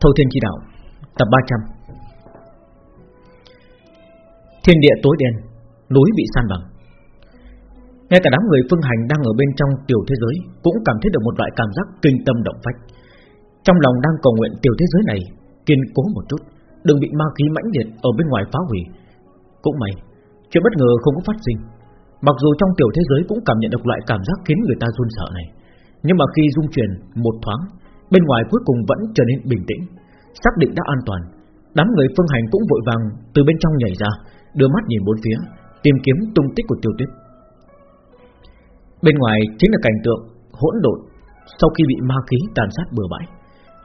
Thâu Thiên Chi Đạo, Tập 300 Thiên địa tối đen, Núi bị san bằng. Ngay cả đám người phương hành đang ở bên trong tiểu thế giới Cũng cảm thấy được một loại cảm giác kinh tâm động phách. Trong lòng đang cầu nguyện tiểu thế giới này, Kiên cố một chút, Đừng bị ma khí mãnh liệt ở bên ngoài phá hủy. Cũng may, Chuyện bất ngờ không có phát sinh. Mặc dù trong tiểu thế giới cũng cảm nhận được loại cảm giác khiến người ta run sợ này, Nhưng mà khi dung chuyển một thoáng Bên ngoài cuối cùng vẫn trở nên bình tĩnh, Xác định đã an toàn. Đám người phương hành cũng vội vàng từ bên trong nhảy ra, Đưa mắt nhìn bốn phía, Tìm kiếm tung tích của tiêu tuyết. Bên ngoài chính là cảnh tượng hỗn độn Sau khi bị ma khí tàn sát bừa bãi,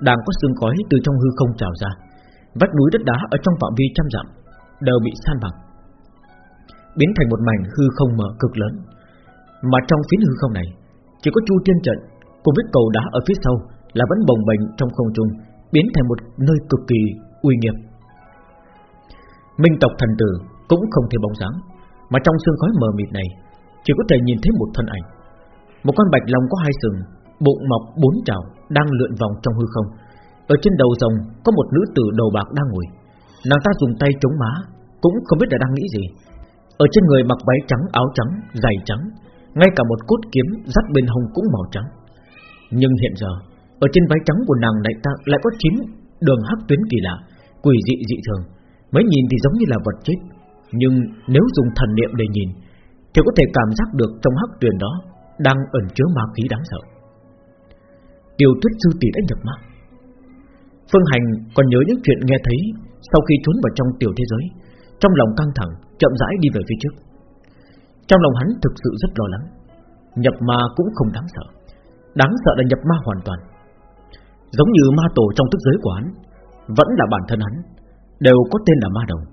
Đang có sương khói từ trong hư không trào ra, Vách núi đất đá ở trong phạm vi trăm dặm Đều bị san bằng, Biến thành một mảnh hư không mở cực lớn. Mà trong phiến hư không này, Chỉ có chu tiên trận Cùng với cầu đá ở phía sau là vẫn bồng bềnh trong không trung, Biến thành một nơi cực kỳ uy nghiêm. Minh tộc thần tử Cũng không thể bóng dáng, Mà trong sương khói mờ mịt này, Chỉ có thể nhìn thấy một thân ảnh. Một con bạch long có hai sừng, Bụng mọc bốn trào, Đang lượn vòng trong hư không. Ở trên đầu rồng có một nữ tử đầu bạc đang ngồi. Nàng ta dùng tay chống má, Cũng không biết là đang nghĩ gì. Ở trên người mặc váy trắng, áo trắng, Giày trắng, Ngay cả một cốt kiếm dắt bên hông cũng màu trắng. Nhưng hiện giờ ở trên váy trắng của nàng lại, ta, lại có chín đường hắc tuyến kỳ lạ Quỷ dị dị thường. Mới nhìn thì giống như là vật chết Nhưng nếu dùng thần niệm để nhìn Thì có thể cảm giác được trong hắc tuyến đó Đang ẩn chứa ma khí đáng sợ. Tiêu tuyết sư tỷ đã nhập ma. Phương Hành còn nhớ những chuyện nghe thấy Sau khi trốn vào trong tiểu thế giới Trong lòng căng thẳng Chậm rãi đi về phía trước. Trong lòng hắn thực sự rất lo lắng Nhập ma cũng không đáng sợ. Đáng sợ là nhập ma hoàn toàn. Giống như ma tổ trong tức giới của hắn Vẫn là bản thân hắn, Đều có tên là ma đồng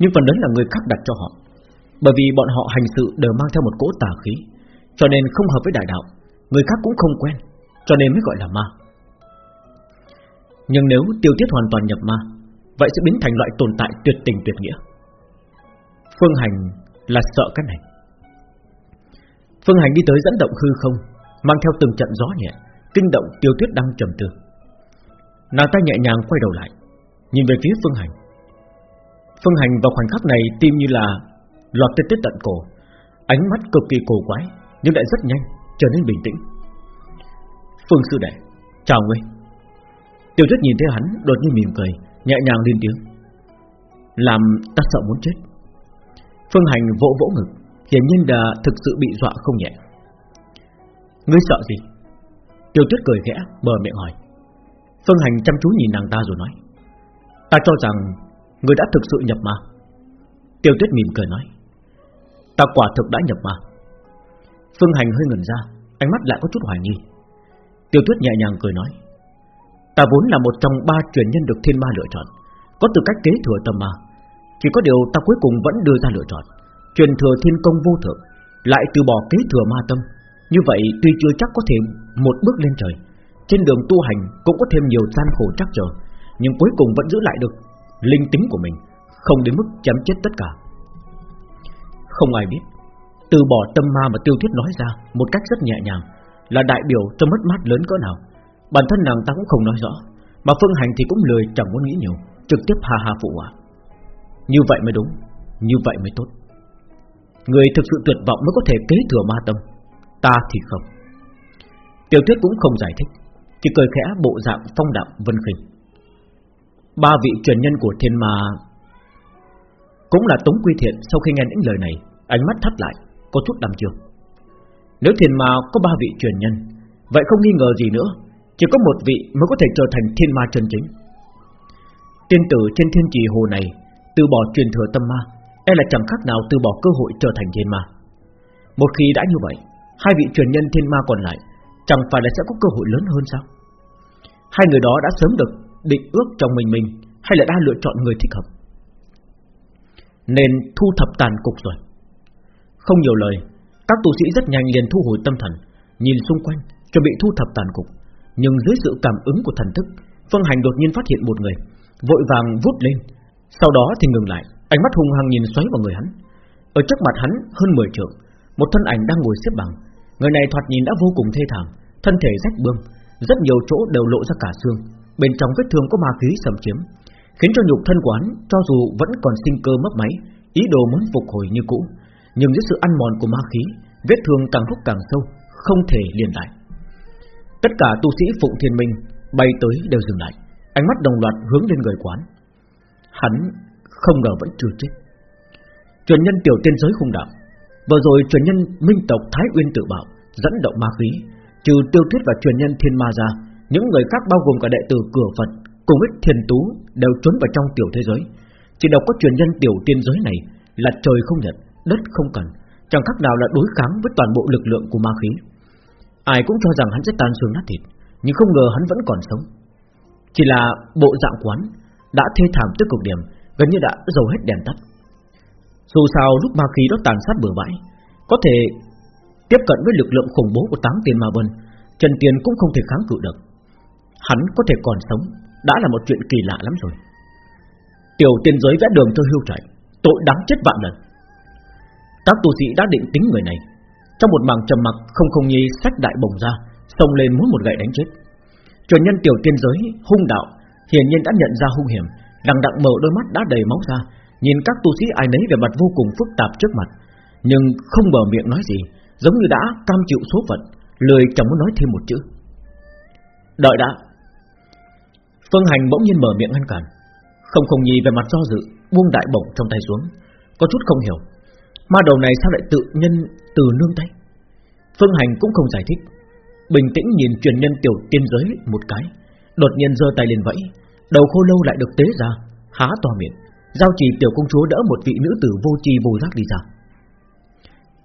Nhưng phần lớn là người khác đặt cho họ. Bởi vì bọn họ hành sự đều mang theo một cỗ tà khí, Cho nên không hợp với đại đạo, Người khác cũng không quen, Cho nên mới gọi là ma. Nhưng nếu tiêu tiết hoàn toàn nhập ma, Vậy sẽ biến thành loại tồn tại tuyệt tình tuyệt nghĩa. Phương Hành là sợ cái này. Phương Hành đi tới dẫn động hư không, Mang theo từng trận gió nhẹ, Kinh động tiêu tuyết đang trầm tư. Nàng ta nhẹ nhàng quay đầu lại, Nhìn về phía Phương Hành. Phương Hành vào khoảnh khắc này tim như là Lọt tới tết tận cổ, Ánh mắt cực kỳ cổ quái, Nhưng lại rất nhanh, trở nên bình tĩnh. Phương sư đệ, Chào ngươi. Tiêu tuyết nhìn thấy hắn đột nhiên mỉm cười, Nhẹ nhàng lên tiếng. Làm ta sợ muốn chết. Phương Hành vỗ vỗ ngực, Hiển nhiên là thực sự bị dọa không nhẹ. Ngươi sợ gì? Tiêu tuyết cười khẽ, mở miệng hỏi. Phương Hành chăm chú nhìn nàng ta rồi nói, Ta cho rằng Người đã thực sự nhập ma. Tiêu tuyết mỉm cười nói, Ta quả thực đã nhập ma. Phương Hành hơi ngẩn ra, Ánh mắt lại có chút hoài nghi. Tiêu tuyết nhẹ nhàng cười nói, Ta vốn là một trong ba truyền nhân được thiên ma lựa chọn, Có tư cách kế thừa tâm ma. Chỉ có điều ta cuối cùng vẫn đưa ra lựa chọn, Truyền thừa thiên công vô thượng, Lại từ bỏ kế thừa ma tâm. Như vậy tuy chưa chắc có thể một bước lên trời trên đường tu hành cũng có thêm nhiều gian khổ chắc trở, Nhưng cuối cùng vẫn giữ lại được Linh tính của mình, Không đến mức chém chết tất cả. Không ai biết, Từ bỏ tâm ma mà tiêu thuyết nói ra Một cách rất nhẹ nhàng Là đại biểu cho mất mát lớn cỡ nào. Bản thân nàng ta cũng không nói rõ, Mà Phương Hành thì cũng lười, chẳng muốn nghĩ nhiều, Trực tiếp ha ha phụ hòa Như vậy mới đúng, Như vậy mới tốt. Người thực sự tuyệt vọng mới có thể kế thừa ma tâm, Ta thì không. Tiểu thuyết cũng không giải thích chỉ cười khẽ bộ dạng phong đạm vân khinh. Ba vị truyền nhân của thiên ma Cũng là Tống Quy Thiện Sau khi nghe những lời này Ánh mắt thắt lại, có chút đăm chiêu. Nếu thiên ma có ba vị truyền nhân Vậy không nghi ngờ gì nữa Chỉ có một vị mới có thể trở thành thiên ma chân chính. Tiên tử trên thiên trì hồ này Từ bỏ truyền thừa tâm ma E là chẳng khác nào từ bỏ cơ hội trở thành thiên ma. Một khi đã như vậy Hai vị truyền nhân thiên ma còn lại Chẳng phải là sẽ có cơ hội lớn hơn sao? Hai người đó đã sớm được định ước trong mình mình, Hay là đã lựa chọn người thích hợp? Nên thu thập tàn cục rồi. Không nhiều lời, Các tu sĩ rất nhanh liền thu hồi tâm thần, Nhìn xung quanh, chuẩn bị thu thập tàn cục. Nhưng dưới sự cảm ứng của thần thức, Phương Hành đột nhiên phát hiện một người, Vội vàng vút lên. Sau đó thì ngừng lại, Ánh mắt hung hăng nhìn xoáy vào người hắn. Ở trước mặt hắn, hơn 10 trượng, Một thân ảnh đang ngồi xếp bằng. Người này thoạt nhìn đã vô cùng thê thảm Thân thể rách bươm, Rất nhiều chỗ đều lộ ra cả xương. Bên trong vết thương có ma khí xâm chiếm, Khiến cho nhục thân quán cho dù vẫn còn sinh cơ mất máy, Ý đồ muốn phục hồi như cũ. Nhưng dưới sự ăn mòn của ma khí, Vết thương càng lúc càng sâu, Không thể liền lại. Tất cả tu sĩ Phụng Thiên Minh Bay tới đều dừng lại, Ánh mắt đồng loạt hướng lên người quán. Hắn không ngờ vẫn chưa chết. Truyền nhân tiểu tiên giới hung đạo, Vừa rồi truyền nhân minh tộc Thái Uyên tự bảo Dẫn động ma khí Trừ tiêu thuyết và truyền nhân thiên ma ra Những người khác bao gồm cả đệ tử cửa Phật Cùng ít thiền tú đều trốn vào trong tiểu thế giới. Chỉ độc có truyền nhân tiểu tiên giới này Là trời không nhận, đất không cần Chẳng khác nào là đối kháng với toàn bộ lực lượng của ma khí. Ai cũng cho rằng hắn sẽ tan xương nát thịt Nhưng không ngờ hắn vẫn còn sống. Chỉ là bộ dạng quán Đã thê thảm tới cực điểm Gần như đã dầu hết đèn tắt. Dù sao lúc ma khí đó tàn sát bừa bãi Có thể tiếp cận với lực lượng khủng bố của tám tiền ma vân Trần Tiền cũng không thể kháng cự được. Hắn có thể còn sống, Đã là một chuyện kỳ lạ lắm rồi. Tiểu tiên giới vẽ đường cho hưu chạy Tội đáng chết vạn lần. Các tu sĩ đã định tính người này. Trong một màng trầm mặc Không không nhi sách đại bồng ra, Xông lên muốn một gậy đánh chết. Truyền nhân tiểu tiên giới, hung đạo, Hiển nhiên đã nhận ra hung hiểm Đằng đặng mở đôi mắt đã đầy máu ra, Nhìn các tu sĩ ai nấy về mặt vô cùng phức tạp trước mặt, Nhưng không mở miệng nói gì. Giống như đã cam chịu số phận Lười chẳng muốn nói thêm một chữ. Đợi đã. Phương Hành bỗng nhiên mở miệng ngăn cản. Không không nhì về mặt do dự, Buông đại bổng trong tay xuống. Có chút không hiểu, Ma đầu này sao lại tự nhân từ nương tay? Phương Hành cũng không giải thích. Bình tĩnh nhìn truyền nhân tiểu tiên giới một cái, Đột nhiên giơ tay lên vẫy. Đầu khô lâu lại được tế ra, Há to miệng. Giao trì tiểu công chúa đỡ một vị nữ tử vô tri vô giác đi ra.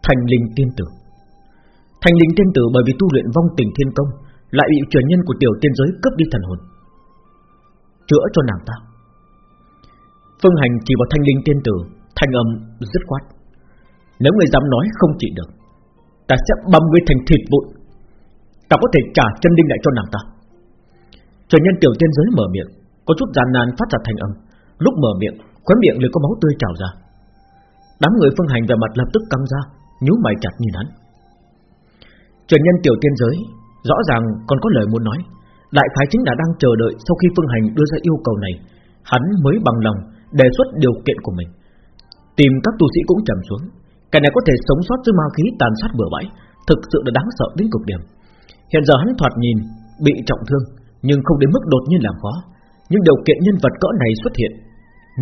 Thành linh tiên tử. Thành linh tiên tử bởi vì tu luyện vong tình thiên công, Lại bị truyền nhân của tiểu tiên giới cướp đi thần hồn. Chữa cho nàng ta. Phương hành chỉ vào thanh linh tiên tử, Thanh âm dứt khoát. Nếu người dám nói không trị được, Ta sẽ băm ngươi thành thịt vụn. Ta có thể trả chân linh lại cho nàng ta. Truyền nhân tiểu tiên giới mở miệng, Có chút gian nan phát ra thanh âm. Lúc mở miệng Khóe miệng liền có máu tươi trào ra. Đám người phương hành về mặt lập tức căng ra, nhíu mày chặt nhìn hắn. Truyền nhân tiểu tiên giới, Rõ ràng còn có lời muốn nói. Đại khái chính là đang chờ đợi Sau khi Phương Hành đưa ra yêu cầu này. Hắn mới bằng lòng đề xuất điều kiện của mình. Tìm các tu sĩ cũng trầm xuống. Cái này có thể sống sót dưới ma khí tàn sát bừa bãi, Thực sự là đáng sợ đến cực điểm. Hiện giờ hắn thoạt nhìn Bị trọng thương, Nhưng không đến mức đột nhiên làm khó. Nhưng điều kiện nhân vật cỡ này xuất hiện.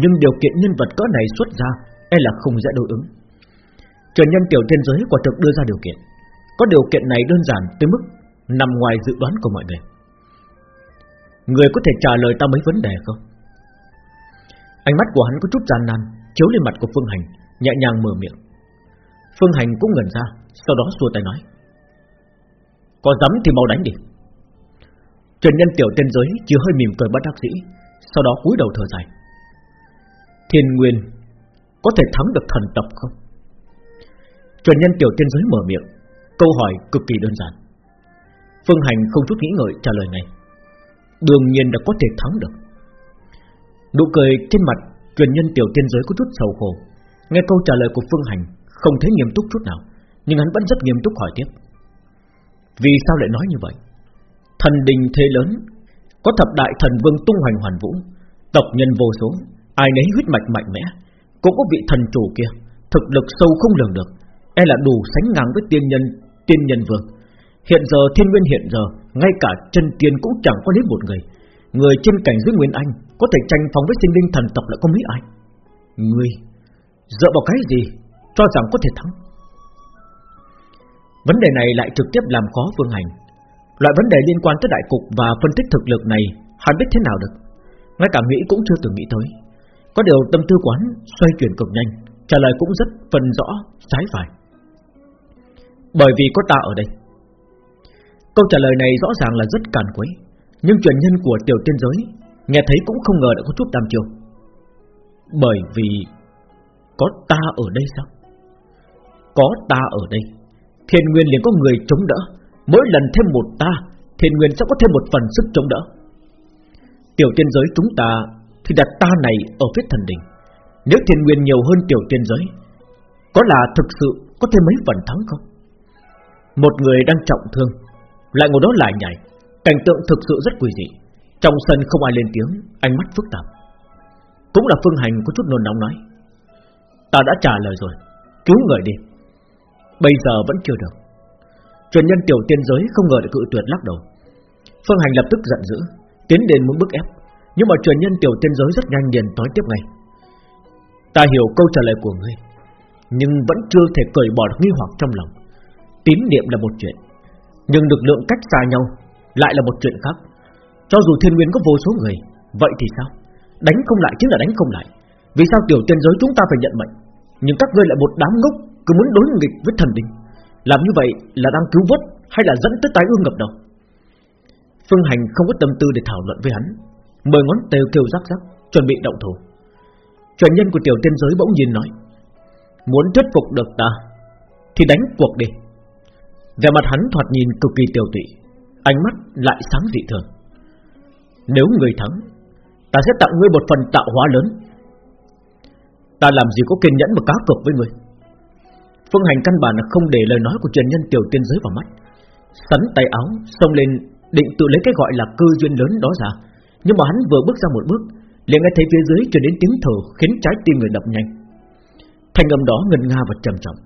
Nhưng điều kiện nhân vật cỡ này xuất ra E là không dễ đối ứng. Truyền nhân tiểu thiên giới quả thực đưa ra điều kiện. Có điều kiện này đơn giản tới mức Nằm ngoài dự đoán của mọi người. Người có thể trả lời ta mấy vấn đề không? Ánh mắt của hắn có chút gian nan, Chiếu lên mặt của Phương Hành, Nhẹ nhàng mở miệng. Phương Hành cũng ngẩn ra, Sau đó xua tay nói. Có dám thì mau đánh đi. Trần nhân tiểu tên giới Chỉ hơi mỉm cười bất đắc dĩ, Sau đó cúi đầu thở dài. Thiên Nguyên, Có thể thắng được thần tộc không? Trần nhân tiểu tiên giới mở miệng. Câu hỏi cực kỳ đơn giản. Phương Hành không chút nghĩ ngợi trả lời ngay. Đương nhiên đã có thể thắng được. Nụ cười trên mặt Truyền nhân tiểu tiên giới có chút sầu khổ Nghe câu trả lời của Phương Hành, Không thấy nghiêm túc chút nào, Nhưng hắn vẫn rất nghiêm túc hỏi tiếp. Vì sao lại nói như vậy? Thần đình thế lớn, Có thập đại thần vương tung hoành hoàn vũ, Tộc nhân vô số, Ai nấy huyết mạch mạnh mẽ, Cũng có vị thần chủ kia, Thực lực sâu không lường được E là đủ sánh ngang với tiên nhân Tiên nhân vương. Hiện giờ thiên nguyên hiện giờ, Ngay cả chân tiên cũng chẳng có đến một người. Người trên cảnh dưới Nguyên Anh Có thể tranh phong với sinh linh thần tộc lại có mấy ai? Người, Dựa vào cái gì Cho rằng có thể thắng? Vấn đề này lại trực tiếp làm khó vương Hành. Loại vấn đề liên quan tới đại cục Và phân tích thực lực này, Hắn biết thế nào được? Ngay cả nghĩ cũng chưa từng nghĩ tới. Có điều tâm tư quán xoay chuyển cực nhanh, Trả lời cũng rất phân rõ, Trái phải. Bởi vì có ta ở đây. Câu trả lời này rõ ràng là rất càn quấy, Nhưng truyền nhân của tiểu tiên giới Nghe thấy cũng không ngờ đã có chút đam chiều Bởi vì Có ta ở đây sao? Có ta ở đây, Thiên Nguyên liền có người chống đỡ. Mỗi lần thêm một ta, Thiên Nguyên sẽ có thêm một phần sức chống đỡ. Tiểu tiên giới chúng ta Thì đặt ta này ở phía thần đỉnh. Nếu thiên nguyên nhiều hơn tiểu tiên giới, Có là thực sự Có thêm mấy phần thắng không? Một người đang trọng thương. Lại ngồi đó lại nhảy. Cảnh tượng thực sự rất quỷ dị. Trong sân không ai lên tiếng, Ánh mắt phức tạp. Cũng là Phương Hành có chút nôn nóng nói. Ta đã trả lời rồi. Cứu người đi. Bây giờ vẫn chưa được. Truyền nhân tiểu tiên giới không ngờ lại cự tuyệt lắc đầu. Phương Hành lập tức giận dữ, Tiến đến muốn bức ép. Nhưng mà truyền nhân tiểu tiên giới rất nhanh liền nói tiếp ngay. Ta hiểu câu trả lời của ngươi, Nhưng vẫn chưa thể cởi bỏ được nghi hoặc trong lòng. Tín niệm là một chuyện, Nhưng lực lượng cách xa nhau Lại là một chuyện khác. Cho dù thiên nguyên có vô số người, Vậy thì sao? Đánh không lại chính là đánh không lại. Vì sao tiểu tiên giới chúng ta phải nhận mệnh? Nhưng các ngươi lại một đám ngốc, Cứ muốn đối nghịch với thần đình Làm như vậy là đang cứu vớt Hay là dẫn tới tái ương ngập đầu? Phương Hành không có tâm tư để thảo luận với hắn Mười ngón tay kêu rắc rắc, Chuẩn bị động thủ. Truyền nhân của tiểu tiên giới bỗng nhiên nói, Muốn thuyết phục được ta Thì đánh cuộc đi. Về mặt hắn thoạt nhìn cực kỳ tiêu tụy Ánh mắt lại sáng dị thường. Nếu người thắng Ta sẽ tặng ngươi một phần tạo hóa lớn. Ta làm gì có kiên nhẫn mà cá cược với ngươi? Phương hành căn bản là không để lời nói của truyền nhân tiểu tiên giới vào mắt. Sắn tay áo Xông lên định tự lấy cái gọi là cơ duyên lớn đó ra. Nhưng mà hắn vừa bước ra một bước liền nghe thấy phía dưới truyền đến tiếng thở khiến trái tim người đập nhanh. Thanh âm đó ngân nga và trầm trọng,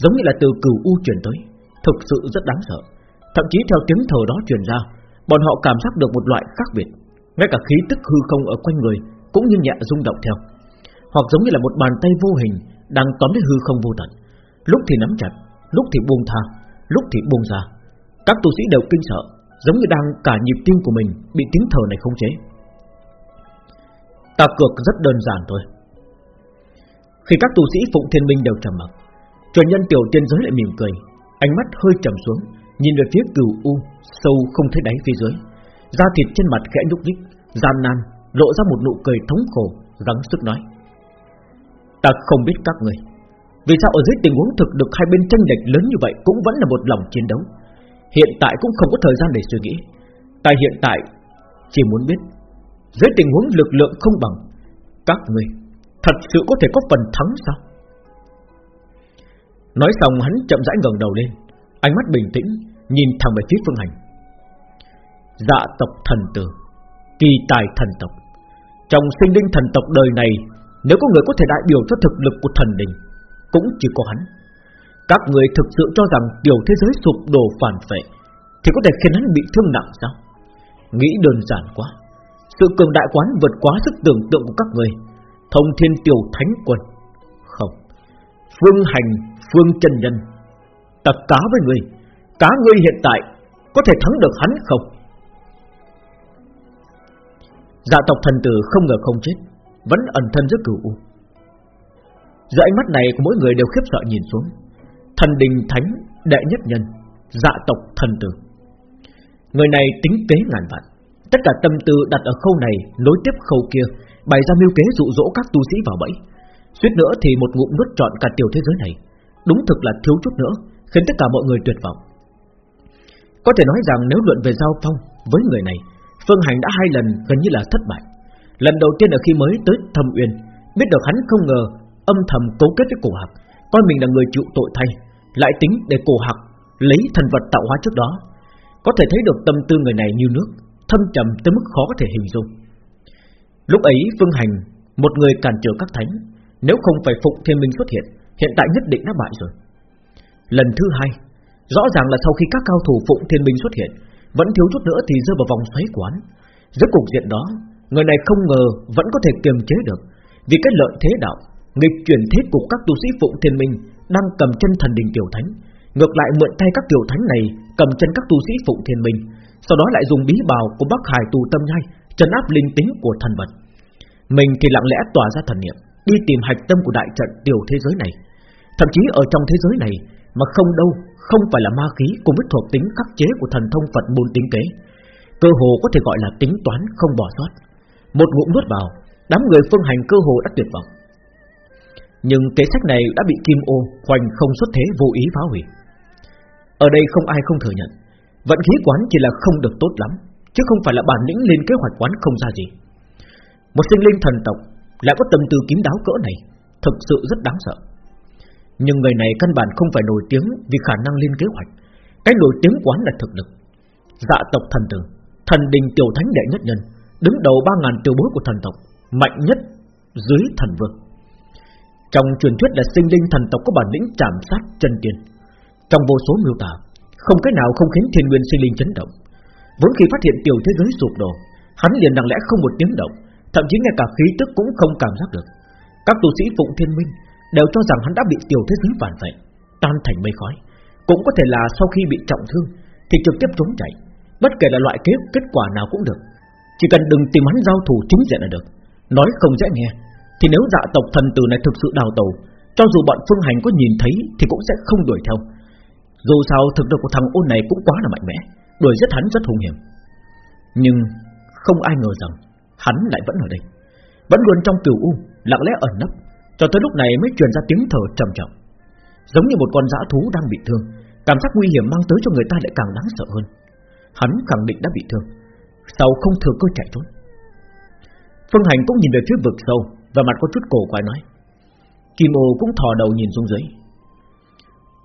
giống như là từ cửu u truyền tới, thực sự rất đáng sợ. Thậm chí theo tiếng thở đó truyền ra, bọn họ cảm giác được một loại khác biệt, ngay cả khí tức hư không ở quanh người cũng như nhẹ rung động theo, hoặc giống như là một bàn tay vô hình đang tóm lấy hư không vô tận, lúc thì nắm chặt, lúc thì buông tha, lúc thì buông ra. Các tu sĩ đều kinh sợ, giống như đang cả nhịp tim của mình bị tiếng thở này khống chế. Ta cược rất đơn giản thôi Khi các tu sĩ Phụng Thiên Minh đều trầm mặc Truyền nhân tiểu tiên giới lại mỉm cười Ánh mắt hơi trầm xuống, Nhìn về phía cửu U, Sâu không thấy đáy phía dưới. Da thịt trên mặt khẽ nhúc nhích, Gian nan, lộ ra một nụ cười thống khổ, Gắng sức nói. Ta không biết các người, Vì sao ở dưới tình huống thực được hai bên tranh lệch lớn như vậy Cũng vẫn là một lòng chiến đấu. Hiện tại cũng không có thời gian để suy nghĩ. Ta hiện tại chỉ muốn biết, dưới tình huống lực lượng không bằng, Các người Thật sự có thể có phần thắng sao? Nói xong hắn chậm rãi ngẩng đầu lên, Ánh mắt bình tĩnh, Nhìn thẳng về phía phương hành. Dạ tộc thần tử, Kỳ tài thần tộc. Trong sinh linh thần tộc đời này, Nếu có người có thể đại biểu cho thực lực của thần đình, Cũng chỉ có hắn. Các người thực sự cho rằng Tiểu thế giới sụp đổ phản vệ, Thì có thể khiến hắn bị thương nặng sao? Nghĩ đơn giản quá, sự cường đại quán vượt quá sức tưởng tượng của các người, Thông thiên tiểu thánh quân Không, Phương hành phương chân nhân. Ta cá với người Cá ngươi hiện tại Có thể thắng được hắn không? Dạ tộc thần tử không ngờ không chết, Vẫn ẩn thân giữa cửu u. Giữa ánh mắt này của mỗi người đều khiếp sợ nhìn xuống. Thần đình thánh đệ nhất nhân Dạ tộc thần tử. Người này tính kế ngàn vạn. Tất cả tâm tư đặt ở khâu này, Nối tiếp khâu kia, Bày ra mưu kế dụ dỗ các tu sĩ vào bẫy. Suýt nữa thì một ngụm nuốt trọn cả tiểu thế giới này. Đúng thực là thiếu chút nữa Khiến tất cả mọi người tuyệt vọng. Có thể nói rằng nếu luận về giao phong Với người này Phương Hành đã hai lần gần như là thất bại. Lần đầu tiên là khi mới tới thâm uyên Biết được hắn không ngờ Âm thầm cấu kết với cổ hạc Coi mình là người chịu tội thay Lại tính để cổ hạc lấy thần vật tạo hóa trước đó. Có thể thấy được tâm tư người này như nước thâm trầm tới mức khó có thể hình dung. Lúc ấy Phương Hành, một người cản trở các thánh, nếu không phải Phụng Thiên Minh xuất hiện, hiện tại nhất định đã bại rồi. Lần thứ hai, rõ ràng là sau khi các cao thủ Phụng Thiên Minh xuất hiện, vẫn thiếu chút nữa thì rơi vào vòng xoáy quán. Dưới cục diện đó, người này không ngờ vẫn có thể kiềm chế được, vì cái lợi thế đạo, nghịch chuyển thế cục các tu sĩ Phụng Thiên Minh đang cầm chân thần đình tiểu thánh, ngược lại mượn tay các tiểu thánh này cầm chân các tu sĩ Phụng Thiên Minh, sau đó lại dùng bí bào của Bắc Hải tù tâm nhai trấn áp linh tính của thần vật. Mình thì lặng lẽ tỏa ra thần niệm, đi tìm hạch tâm của đại trận tiểu thế giới này. Thậm chí ở trong thế giới này mà không đâu, không phải là ma khí cùng với thuộc tính khắc chế của thần thông Phật môn tính kế. Cơ hồ có thể gọi là tính toán không bỏ sót. Một ngụm nuốt vào, đám người phương hành cơ hồ đã tuyệt vọng. Nhưng kế sách này đã bị Kim Ô hoành không xuất thế vô ý phá hủy. Ở đây không ai không thừa nhận Vận khí quán chỉ là không được tốt lắm Chứ không phải là bản lĩnh lên kế hoạch quán không ra gì Một sinh linh thần tộc Lại có tâm tư kín đáo cỡ này Thực sự rất đáng sợ nhưng người này căn bản không phải nổi tiếng Vì khả năng lên kế hoạch. Cái nổi tiếng quán là thực lực. Dạ tộc thần tử, Thần đình tiểu thánh đệ nhất nhân, Đứng đầu ba ngàn tiểu bối của thần tộc, Mạnh nhất dưới thần vương. Trong truyền thuyết là sinh linh thần tộc có bản lĩnh chạm sát chân tiên. Trong vô số miêu tả, Không cái nào không khiến thiên nguyên sinh linh chấn động. Vốn khi phát hiện tiểu thế giới sụp đổ, Hắn liền lặng lẽ không một tiếng động, Thậm chí ngay cả khí tức cũng không cảm giác được. Các tu sĩ Phụng Thiên Minh Đều cho rằng hắn đã bị tiểu thế giới phản vệ Tan thành mây khói. Cũng có thể là sau khi bị trọng thương, Thì trực tiếp trốn chạy. Bất kể là loại kết kết quả nào cũng được. Chỉ cần đừng tìm hắn giao thủ chính diện là được. Nói không dễ nghe, Thì nếu dạ tộc thần tử này thực sự đào tàu Cho dù bọn phương hành có nhìn thấy Thì cũng sẽ không đuổi theo. Dù sao thực lực của thằng ôn này cũng quá là mạnh mẽ, Đuổi giết hắn rất hung hiểm. Nhưng không ai ngờ rằng Hắn lại vẫn ở đây. Vẫn luôn trong cửu u, Lặng lẽ ẩn nấp. Cho tới lúc này mới truyền ra tiếng thở trầm trọng. Giống như một con dã thú đang bị thương, Cảm giác nguy hiểm mang tới cho người ta lại càng đáng sợ hơn. Hắn khẳng định đã bị thương, Sau không thừa cơ chạy trốn. Phương Hành cũng nhìn về phía vực sâu Và mặt có chút cổ quái nói. Kim ô cũng thò đầu nhìn xuống dưới.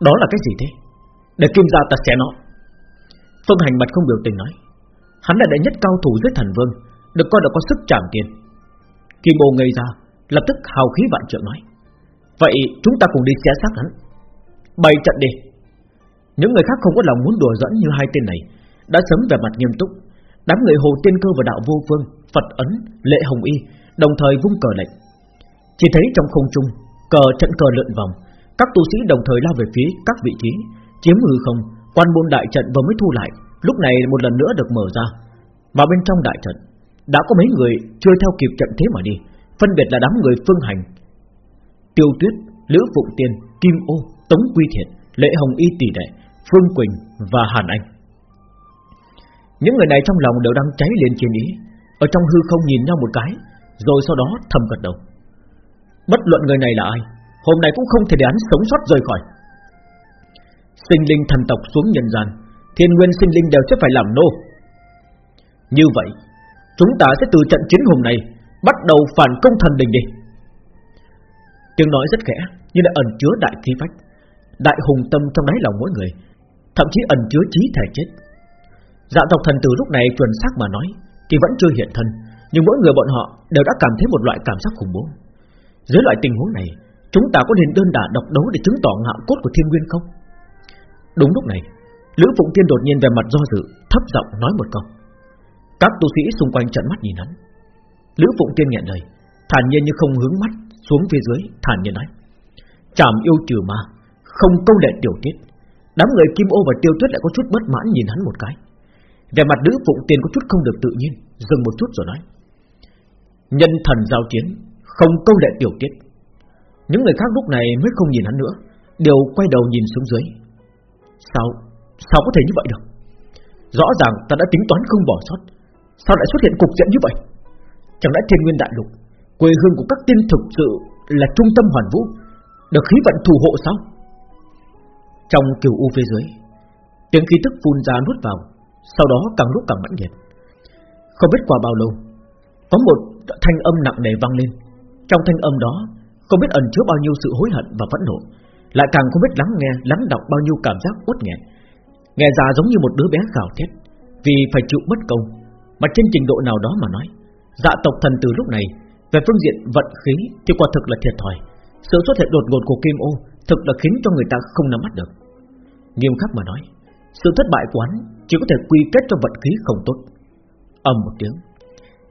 Đó là cái gì thế? Để kim ra ta sẽ nó. Phương Hành mặt không biểu tình nói. Hắn là đệ nhất cao thủ dưới thần vương, Được coi là có sức chạm tiền. Kim ô ngây ra Lập tức hào khí vạn trượng nói Vậy chúng ta cùng đi xé xác hắn. Bày trận đi. Những người khác không có lòng muốn đùa dẫn như hai tên này Đã sớm về mặt nghiêm túc. Đám người Hồ Tiên Cơ và Đạo Vô Phương Phật Ấn, Lệ Hồng Y Đồng thời vung cờ lệnh. Chỉ thấy trong không trung Cờ trận cờ lượn vòng Các tu sĩ đồng thời lao về phía các vị trí Chiếm hư không Quan môn đại trận vừa mới thu lại Lúc này một lần nữa được mở ra. Và bên trong đại trận Đã có mấy người chưa theo kịp trận thế mà đi. Phân biệt là đám người phương hành Tiêu Tuyết, Lữ Phụng Tiên, Kim Ô, Tống Quy Thiện, Lệ Hồng Y Tỷ Đệ, Phương Quỳnh và Hàn Anh. Những người này trong lòng đều đang cháy lên chiến ý, ở trong hư không nhìn nhau một cái, rồi sau đó thầm gật đầu. Bất luận người này là ai, hôm nay cũng không thể để hắn sống sót rời khỏi. Sinh linh thần tộc xuống nhân gian, thiên nguyên sinh linh đều sẽ phải làm nô. Như vậy, chúng ta sẽ từ trận chiến hôm nay bắt đầu phản công thần đình đi. Tiếng nói rất khẽ, như là ẩn chứa đại khí phách. Đại hùng tâm trong đáy lòng mỗi người, Thậm chí ẩn chứa trí thể chết. Dạ tộc thần tử lúc này chuẩn xác mà nói, Thì vẫn chưa hiện thân, Nhưng mỗi người bọn họ đều đã cảm thấy một loại cảm giác khủng bố. Dưới loại tình huống này, Chúng ta có nên đơn đả độc đấu để chứng tỏ ngạo cốt của thiên nguyên không? Đúng lúc này, Lữ Phụng Tiên đột nhiên về mặt do dự, Thấp giọng nói một câu. Các tu sĩ xung quanh trận mắt nhìn hắn. Lữ Phụng Tiên nhận lời, Thản nhiên như không hướng mắt xuống phía dưới, thản nhiên nói, chảm yêu trừ ma, không câu lệ tiểu tiết. Đám người kim ô và tiêu tuyết lại có chút bất mãn nhìn hắn một cái. Về mặt nữ phụng tiên có chút không được tự nhiên, dừng một chút rồi nói, nhân thần giao chiến, không câu lệ tiểu tiết. Những người khác lúc này mới không nhìn hắn nữa, đều quay đầu nhìn xuống dưới. Sao sao có thể như vậy được? Rõ ràng ta đã tính toán không bỏ sót, sao lại xuất hiện cục diện như vậy? Chẳng lẽ thiên nguyên đại lục, Quê hương của các tiên thực sự là trung tâm hoàn vũ, Được khí vận thủ hộ sao? Trong kiều u phía dưới, Tiếng khí tức phun ra nuốt vào, Sau đó càng lúc càng mãnh liệt. Không biết qua bao lâu, Có một thanh âm nặng nề vang lên. Trong thanh âm đó, Không biết ẩn chứa bao nhiêu sự hối hận và phẫn nộ, Lại càng không biết lắng nghe, Lắng đọc bao nhiêu cảm giác uất nghẹn. Nghe ra giống như một đứa bé gào thét, Vì phải chịu bất công, Mà trên trình độ nào đó mà nói Dạ tộc thần từ lúc này, về phương diện vận khí thì quả thực là thiệt thòi. Sự xuất hiện đột ngột của Kim Ô Thực là khiến cho người ta không nắm bắt được. Nghiêm khắc mà nói, Sự thất bại của hắn chỉ có thể quy kết cho vận khí không tốt. Ầm một tiếng,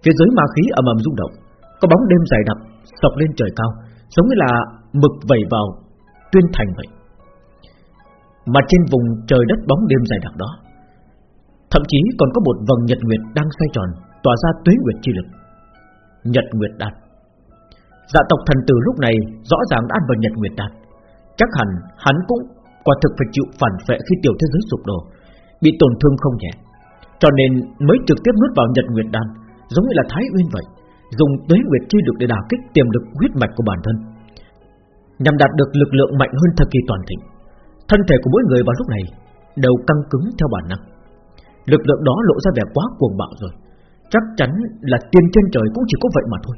Phía dưới ma khí ầm ầm rung động, Có bóng đêm dày đặc, sọc lên trời cao, Giống như là mực vẩy vào Tuyên thành vậy. Mà trên vùng trời đất bóng đêm dày đặc đó, Thậm chí còn có một vầng nhật nguyệt đang xoay tròn, Tỏa ra tuế nguyệt chi lực. Nhật Nguyệt Đan Dạ tộc thần tử lúc này rõ ràng đã ăn vào Nhật Nguyệt Đan Chắc hẳn hắn cũng quả thực phải chịu phản phệ khi tiểu thế giới sụp đổ, Bị tổn thương không nhẹ. Cho nên mới trực tiếp nuốt vào Nhật Nguyệt Đan Giống như là Thái Uyên vậy, Dùng tuế nguyệt chi lực để đả kích tiềm lực huyết mạch của bản thân. Nhằm đạt được lực lượng mạnh hơn thời kỳ toàn thịnh, Thân thể của mỗi người vào lúc này Đều căng cứng theo bản năng. Lực lượng đó lộ ra vẻ quá cuồng bạo rồi. Chắc chắn là tiên trên trời cũng chỉ có vậy mà thôi.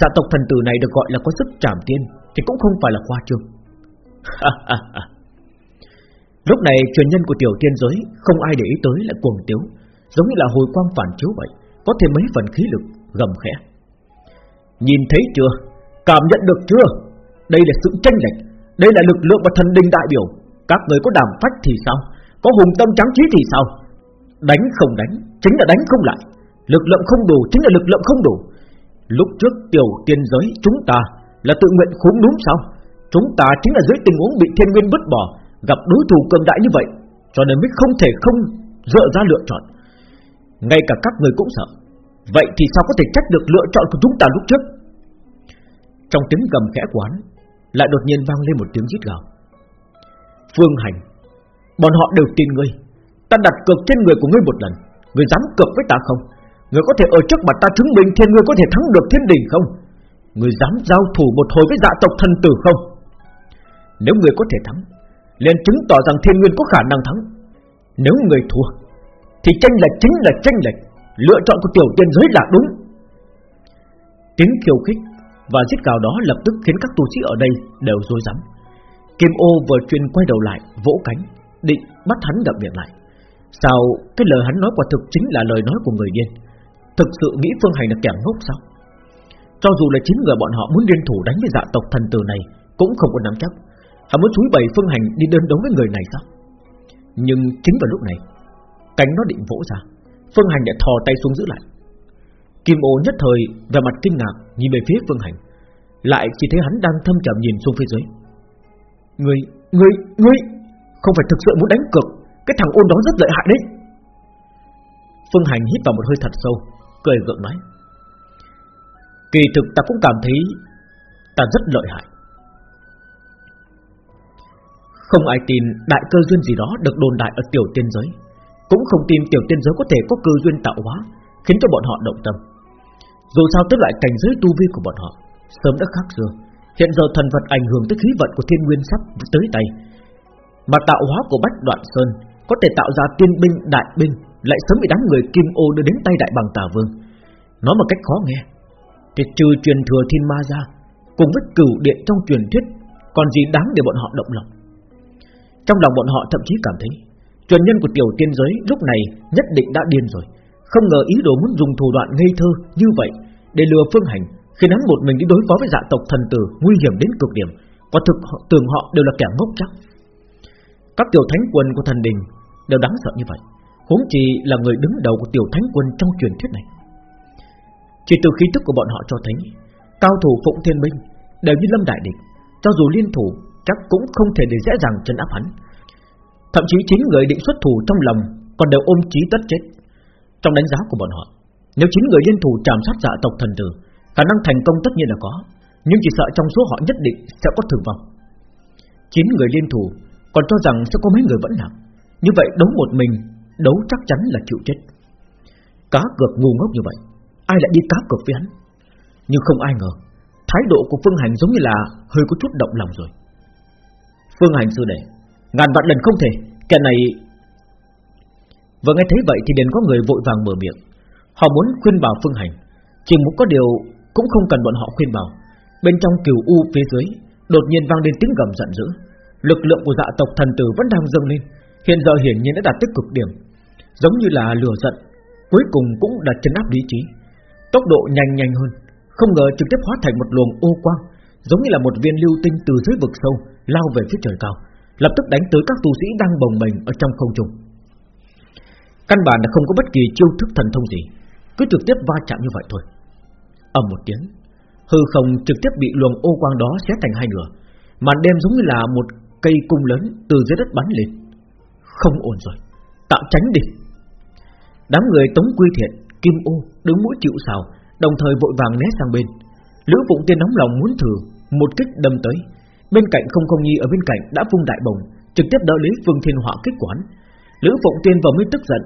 Dạ tộc thần tử này được gọi là có sức trảm tiên Thì cũng không phải là khoa trương. Lúc này truyền nhân của tiểu tiên giới Không ai để ý tới lại cuồng tiếu Giống như là hồi quang phản chiếu vậy Có thêm mấy phần khí lực gầm khẽ. Nhìn thấy chưa? Cảm nhận được chưa? Đây là sự tranh lệch Đây là lực lượng và thần đình đại biểu. Các người có đảm phách thì sao? Có hùng tâm trắng trí thì sao Đánh không đánh, Chính là đánh không lại. Lực lượng không đủ, chính là lực lượng không đủ. Lúc trước tiểu tiên giới chúng ta Là tự nguyện khốn đúng sao? Chúng ta chính là dưới tình huống bị thiên nguyên vứt bỏ, Gặp đối thủ cường đại như vậy, Cho nên mới không thể không dựa ra lựa chọn. Ngay cả các người cũng sợ. Vậy thì sao có thể trách được lựa chọn của chúng ta lúc trước? Trong tiếng gầm khẽ quán, Lại đột nhiên vang lên một tiếng rít gào. Phương Hành, Bọn họ đều tin ngươi. Ta đặt cược trên người của ngươi một lần. Ngươi dám cược với ta không? Ngươi có thể ở trước mặt ta chứng minh thiên ngươi có thể thắng được thiên đình không? Ngươi dám giao thủ một hồi với dạ tộc thần tử không? Nếu ngươi có thể thắng, liền chứng tỏ rằng thiên nguyên có khả năng thắng. Nếu người thua, Thì tranh lệch chính là tranh lệch. Lựa chọn của tiểu tiên giới là đúng. Tiếng khiêu khích Và giết cào đó lập tức khiến các tu sĩ ở đây Đều rối rắm. Kim ô vừa truyền quay đầu lại, Vỗ cánh, Định bắt hắn đập miệng lại. Sao cái lời hắn nói quả thực chính là lời nói của người điên? Thực sự nghĩ Phương Hành là kẻ ngốc sao? Cho dù là chính người bọn họ muốn liên thủ đánh với dạ tộc thần tử này Cũng không có nắm chắc. Hắn muốn chúi bày Phương Hành đi đơn đấu với người này sao? Nhưng chính vào lúc này Cánh nó định vỗ ra Phương Hành đã thò tay xuống giữ lại. Kim ô nhất thời về mặt kinh ngạc Nhìn về phía Phương Hành Lại chỉ thấy hắn đang thâm trầm nhìn xuống phía dưới. Người, người, người Không phải thực sự muốn đánh cược. Cái thằng ôn đó rất lợi hại đấy. Phương Hành hít vào một hơi thật sâu, Cười gượng nói. Kỳ thực ta cũng cảm thấy Ta rất lợi hại. Không ai tin đại cơ duyên gì đó Được đồn đại ở tiểu tiên giới. Cũng không tin tiểu tiên giới có thể có cơ duyên tạo hóa, Khiến cho bọn họ động tâm. Dù sao tới loại cảnh giới tu vi của bọn họ, Sớm đã khác xưa. Hiện giờ thần vật ảnh hưởng tới khí vận của thiên nguyên sắp tới tay. Mà tạo hóa của Bách Đoạn Sơn có thể tạo ra tiên binh đại binh Lại sớm bị đám người kim ô đưa đến tay đại bằng tà vương. Nói một cách khó nghe Thì trừ truyền thừa thiên ma ra Cùng với cửu điện trong truyền thuyết Còn gì đáng để bọn họ động lòng? Trong lòng bọn họ thậm chí cảm thấy Truyền nhân của tiểu tiên giới lúc này Nhất định đã điên rồi Không ngờ ý đồ muốn dùng thủ đoạn ngây thơ như vậy Để lừa phương hành khi hắn một mình đi đối phó với dạ tộc thần tử Nguy hiểm đến cực điểm. Quả thực họ, tưởng họ đều là kẻ ngốc chắc. Các tiểu thánh quân của thần đình Đều đáng sợ như vậy. Huống chi là người đứng đầu của tiểu thánh quân trong truyền thuyết này. Chỉ từ khí tức của bọn họ cho thấy, Cao thủ Phụng Thiên Minh, Đều như lâm đại địch, Cho dù liên thủ, chắc cũng không thể để dễ dàng chân áp hắn. Thậm chí chính người định xuất thủ trong lòng Còn đều ôm chí tất chết. Trong đánh giá của bọn họ, Nếu chính người liên thủ trảm sát dạ tộc thần tử, Khả năng thành công tất nhiên là có, Nhưng chỉ sợ trong số họ nhất định sẽ có thương vong. Chín người liên thủ Còn cho rằng sẽ có mấy người vẫn nặng như vậy đấu một mình, Đấu chắc chắn là chịu chết. Cá cược ngu ngốc như vậy, Ai lại đi cá cược với hắn? Nhưng không ai ngờ, Thái độ của Phương Hành giống như là Hơi có chút động lòng rồi. Phương Hành sư đệ, Ngàn vạn lần không thể, Kẻ này Vừa nghe thấy vậy thì đến có người vội vàng mở miệng. Họ muốn khuyên bảo Phương Hành, Chỉ muốn có điều cũng không cần bọn họ khuyên bảo. Bên trong kiều u phía dưới, Đột nhiên vang lên tiếng gầm giận dữ. Lực lượng của dạ tộc thần tử vẫn đang dâng lên Hiện giờ hiển nhiên đã đạt tới cực điểm, Giống như là lửa giận, Cuối cùng cũng đã chấn áp lý trí. Tốc độ nhanh nhanh hơn, Không ngờ trực tiếp hóa thành một luồng ô quang, Giống như là một viên lưu tinh từ dưới vực sâu Lao về phía trời cao, Lập tức đánh tới các tu sĩ đang bồng bềnh ở trong không trung. Căn bản là không có bất kỳ chiêu thức thần thông gì, Cứ trực tiếp va chạm như vậy thôi. Ầm một tiếng, hư không trực tiếp bị luồng ô quang đó xé thành hai nửa, màn đêm giống như là một cây cung lớn từ dưới đất bắn lên không ổn rồi tạm tránh đi. Đám người tống quy thiện kim ô đứng mũi chịu sào đồng thời vội vàng né sang bên. Lữ phụng tiên nóng lòng muốn thử một kích đâm tới. Bên cạnh không không nhi ở bên cạnh đã vung đại bồng trực tiếp đỡ lấy phương thiên hỏa kích quán. Lữ phụng tiên vừa mới tức giận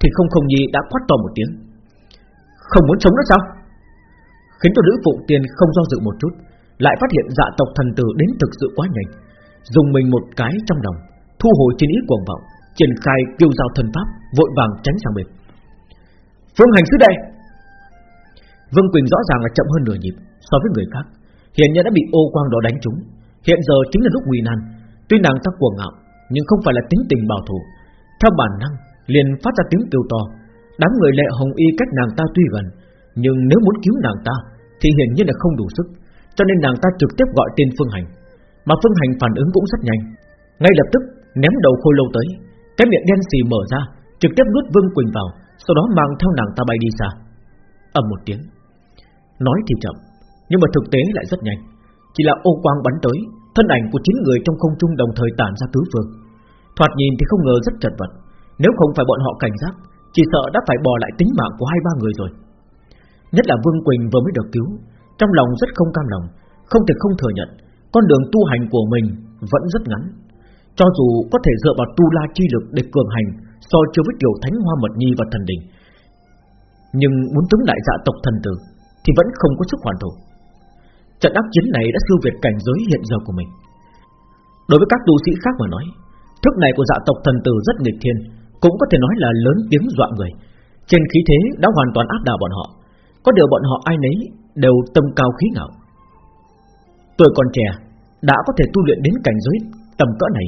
thì không không nhi đã quát to một tiếng. Không muốn sống nữa sao? Khiến cho Lữ Phụng Tiên không do dự một chút, lại phát hiện dạ tộc thần tử đến thực sự quá nhanh, dùng mình một cái trong lòng, thu hồi chiến ý cuồng vọng, triển khai kiêu giao thần pháp, vội vàng tránh sang bên. Phương hành sứ đây. Vương Quỳnh rõ ràng là chậm hơn nửa nhịp so với người khác, hiện nhiên đã bị ô quang đó đánh trúng. Hiện giờ chính là lúc nguy nan, tuy nàng ta cuồng ngạo, nhưng không phải là tính tình bảo thủ, theo bản năng liền phát ra tiếng kêu to, Đám người lệ hồng y cách nàng ta tuy gần Nhưng nếu muốn cứu nàng ta Thì hiển nhiên là không đủ sức. Cho nên nàng ta trực tiếp gọi tên Phương Hành. Mà Phương Hành phản ứng cũng rất nhanh. Ngay lập tức ném đầu khôi lâu tới. Cái miệng đen xì mở ra, Trực tiếp nuốt Vương Quỳnh vào, Sau đó mang theo nàng ta bay đi xa. Ầm một tiếng. Nói thì chậm, Nhưng mà thực tế lại rất nhanh. Chỉ là ô quang bắn tới, Thân ảnh của chín người trong không trung đồng thời tản ra tứ phương. Thoạt nhìn thì không ngờ rất chật vật. Nếu không phải bọn họ cảnh giác, Chỉ sợ đã phải bỏ lại tính mạng của hai ba người rồi. Nhất là Vương Quỳnh vừa mới được cứu, Trong lòng rất không cam lòng, Không thể không thừa nhận, Con đường tu hành của mình vẫn rất ngắn. Cho dù có thể dựa vào tu la chi lực để cường hành So chiêu với tiểu thánh hoa mật nhi và thần đình, Nhưng muốn chống lại dạ tộc thần tử Thì vẫn không có sức hoàn thủ. Trận áp chiến này đã siêu việt cảnh giới hiện giờ của mình. Đối với các tu sĩ khác mà nói, Thức này của dạ tộc thần tử rất nghịch thiên, Cũng có thể nói là lớn tiếng dọa người. Trên khí thế đã hoàn toàn áp đảo bọn họ, Có điều bọn họ ai nấy Đều tâm cao khí ngạo. Tuổi còn trẻ, Đã có thể tu luyện đến cảnh giới tầm cỡ này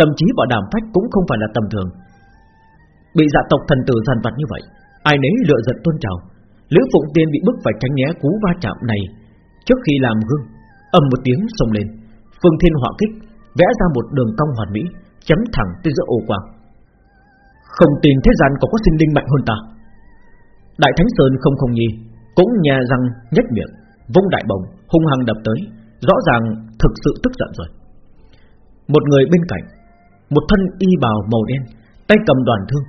Tâm trí và đảm phách cũng không phải là tầm thường Bị dạ tộc thần tử giàn vặt như vậy Ai nấy lựa giận tôn trào Lữ Phụng Tiên bị bức phải tránh né cú va chạm này Trước khi làm gương ầm một tiếng xông lên Phương Thiên hỏa kích vẽ ra một đường cong hoàn mỹ chấm thẳng tới giữa ô quang. Không tin thế gian còn có sinh linh mạnh hơn ta. Đại Thánh Sơn không không nhi cũng nhà răng nhếch miệng, vung đại bồng hung hăng đập tới, rõ ràng thực sự tức giận rồi. Một người bên cạnh, một thân y bào màu đen, tay cầm đoàn thương,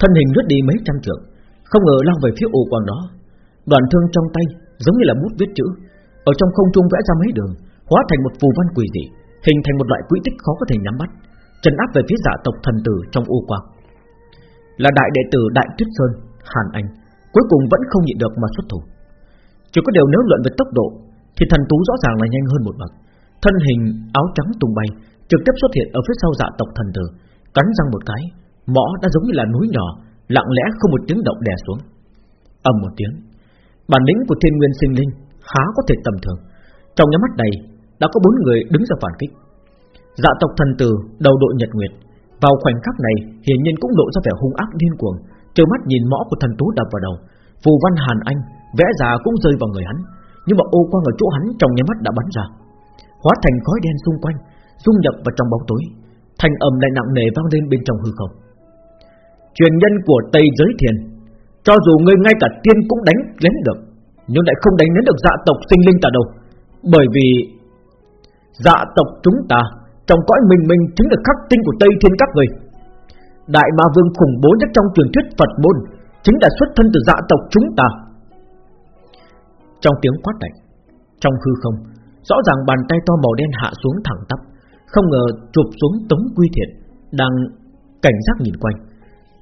thân hình lướt đi mấy trăm trượng, không ngờ lao về phía ô quang đó. Đoàn thương trong tay giống như là bút viết chữ, ở trong không trung vẽ ra mấy đường, hóa thành một phù văn quỷ dị, hình thành một loại quỹ tích khó có thể nhắm bắt, trấn áp về phía dạ tộc thần tử trong ô quang. Là đại đệ tử Đại Tuyết Sơn, Hàn Anh, cuối cùng vẫn không nhịn được mà xuất thủ. Chỉ có điều nếu luận về tốc độ, thì thần tú rõ ràng là nhanh hơn một bậc. Thân hình áo trắng tung bay, trực tiếp xuất hiện ở phía sau dạ tộc thần tử, cắn răng một cái, mõ đã giống như là núi nhỏ, lặng lẽ không một tiếng động đè xuống. ầm một tiếng, bản lĩnh của thiên nguyên sinh linh khá có thể tầm thường. Trong nhắm mắt này đã có bốn người đứng ra phản kích. Dạ tộc thần tử đầu đội nhật nguyệt Vào khoảnh khắc này hiển nhiên cũng lộ ra vẻ hung ác điên cuồng Trơ mắt nhìn mõ của thần tú đập vào đầu Phù văn hàn anh vẽ ra cũng rơi vào người hắn Nhưng mà ô quang ở chỗ hắn trong nháy mắt đã bắn ra Hóa thành khói đen xung quanh Dung nhập vào trong bóng tối Thành âm lại nặng nề vang lên bên trong hư không. Truyền nhân của Tây Giới Thiền Cho dù ngươi ngay cả tiên cũng đánh đến được, Nhưng lại không đánh đến được dạ tộc sinh linh ta đâu, Bởi vì Dạ tộc chúng ta trong cõi mình mình chính là khắc tinh của Tây Thiên các người. Đại Ma Vương khủng bố nhất trong truyền thuyết Phật môn Chính là xuất thân từ dạ tộc chúng ta. Trong tiếng quát lạnh, Trong hư không, Rõ ràng bàn tay to màu đen hạ xuống thẳng tắp. Không ngờ chụp xuống Tống Quy Thiện Đang cảnh giác nhìn quanh.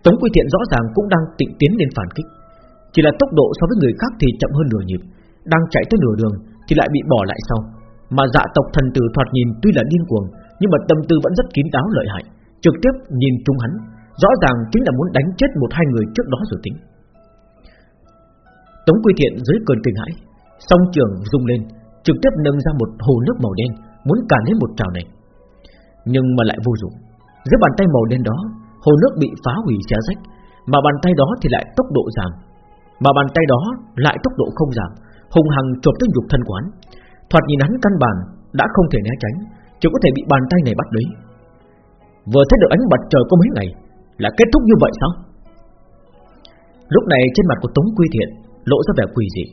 Tống Quy Thiện rõ ràng cũng đang tịnh tiến lên phản kích. Chỉ là tốc độ so với người khác thì chậm hơn nửa nhịp. Đang chạy tới nửa đường Thì lại bị bỏ lại sau. Mà dạ tộc thần tử thoạt nhìn tuy là điên cuồng, nhưng mà tâm tư vẫn rất kín đáo lợi hại. Trực tiếp nhìn trung hắn, Rõ ràng chính là muốn đánh chết một hai người trước đó rồi tính. Tống Quy Thiện dưới cơn kinh hãi, Song trường rung lên, Trực tiếp nâng ra một hồ nước màu đen, Muốn cản lấy một trào này. Nhưng mà lại vô dụng. Dưới bàn tay màu đen đó, Hồ nước bị phá hủy xé rách, Mà bàn tay đó thì lại tốc độ giảm. Mà bàn tay đó lại tốc độ không giảm, Hùng hằng chộp tới nhục thân quán Thoạt nhìn hắn căn bản đã không thể né tránh, chỉ có thể bị bàn tay này bắt lấy. Vừa thấy được ánh mặt trời có mấy ngày Là kết thúc như vậy sao? Lúc này trên mặt của Tống Quy Thiện Lộ ra vẻ quỷ dị,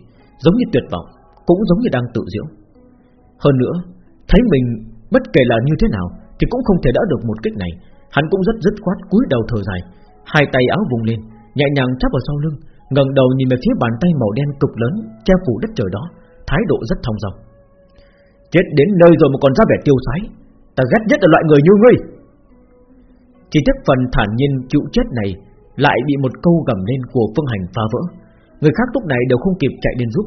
Giống như tuyệt vọng, Cũng giống như đang tự diễu. Hơn nữa, Thấy mình bất kể là như thế nào thì cũng không thể đỡ được một kích này. Hắn cũng rất dứt khoát cúi đầu thở dài, Hai tay áo vùng lên, Nhẹ nhàng chắp vào sau lưng, ngẩng đầu nhìn về phía bàn tay màu đen cực lớn, Che phủ đất trời đó, Thái độ rất thông dong. Chết đến nơi rồi mà còn ra vẻ tiêu sái, Ta ghét nhất là loại người như ngươi. Chỉ tiếc phần thản nhiên chịu chết này Lại bị một câu gầm lên của Phương Hành phá vỡ. Người khác lúc này đều không kịp chạy đến giúp,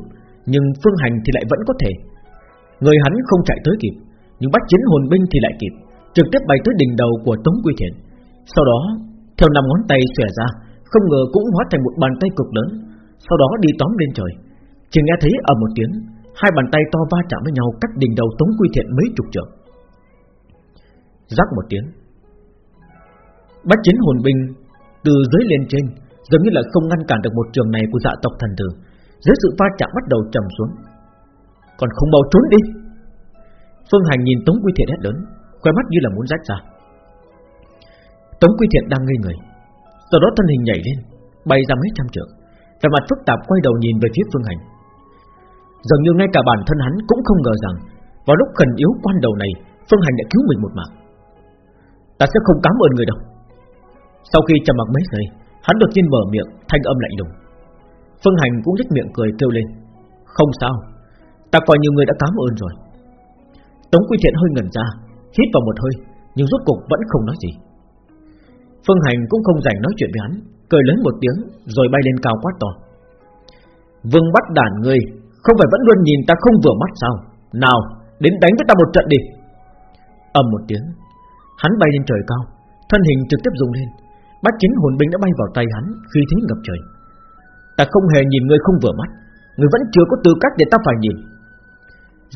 Nhưng Phương Hành thì lại vẫn có thể. Người hắn không chạy tới kịp, Nhưng bắt chiến hồn binh thì lại kịp. Trực tiếp bay tới đỉnh đầu của Tống Quy Thiện. Sau đó theo năm ngón tay xòe ra Không ngờ cũng hóa thành một bàn tay cực lớn Sau đó đi tóm lên trời. Chỉ nghe thấy ở một tiếng Hai bàn tay to va chạm với nhau cách đỉnh đầu Tống Quy Thiện mấy chục trượng. Rắc một tiếng, bách chiến hồn binh từ dưới lên trên, Dường như là không ngăn cản được một trường này của dạ tộc thần tử Dưới sự va chạm bắt đầu trầm xuống. Còn không mau trốn đi. Phương Hành nhìn Tống Quy Thiện hét lớn Khoe mắt như là muốn rách ra. Tống Quy Thiện đang ngây người. Sau đó thân hình nhảy lên, Bay ra mấy trăm trượng. Vẻ mặt phức tạp quay đầu nhìn về phía Phương Hành. Dường như ngay cả bản thân hắn cũng không ngờ rằng, Vào lúc khẩn yếu quan đầu này, Phương Hành đã cứu mình một mạng. Ta sẽ không cảm ơn người đâu. Sau khi trầm mặc mấy giây, Hắn đột nhiên mở miệng, thanh âm lạnh lùng. Phương Hành cũng nhếch miệng cười kêu lên. Không sao, Ta coi như người đã cảm ơn rồi. Tống Quy Thiện hơi ngẩn ra Hít vào một hơi, Nhưng rốt cục vẫn không nói gì. Phương Hành cũng không rảnh nói chuyện với hắn, Cười lớn một tiếng, Rồi bay lên cao quát to. Vương bắt đàn ngươi, Không phải vẫn luôn nhìn ta không vừa mắt sao? Nào, đến đánh với ta một trận đi. Ầm một tiếng, Hắn bay lên trời cao, Thân hình trực tiếp dùng lên. Bát chính hồn binh đã bay vào tay hắn Khi thế ngập trời. Ta không hề nhìn ngươi không vừa mắt, Ngươi vẫn chưa có tư cách để ta phải nhìn.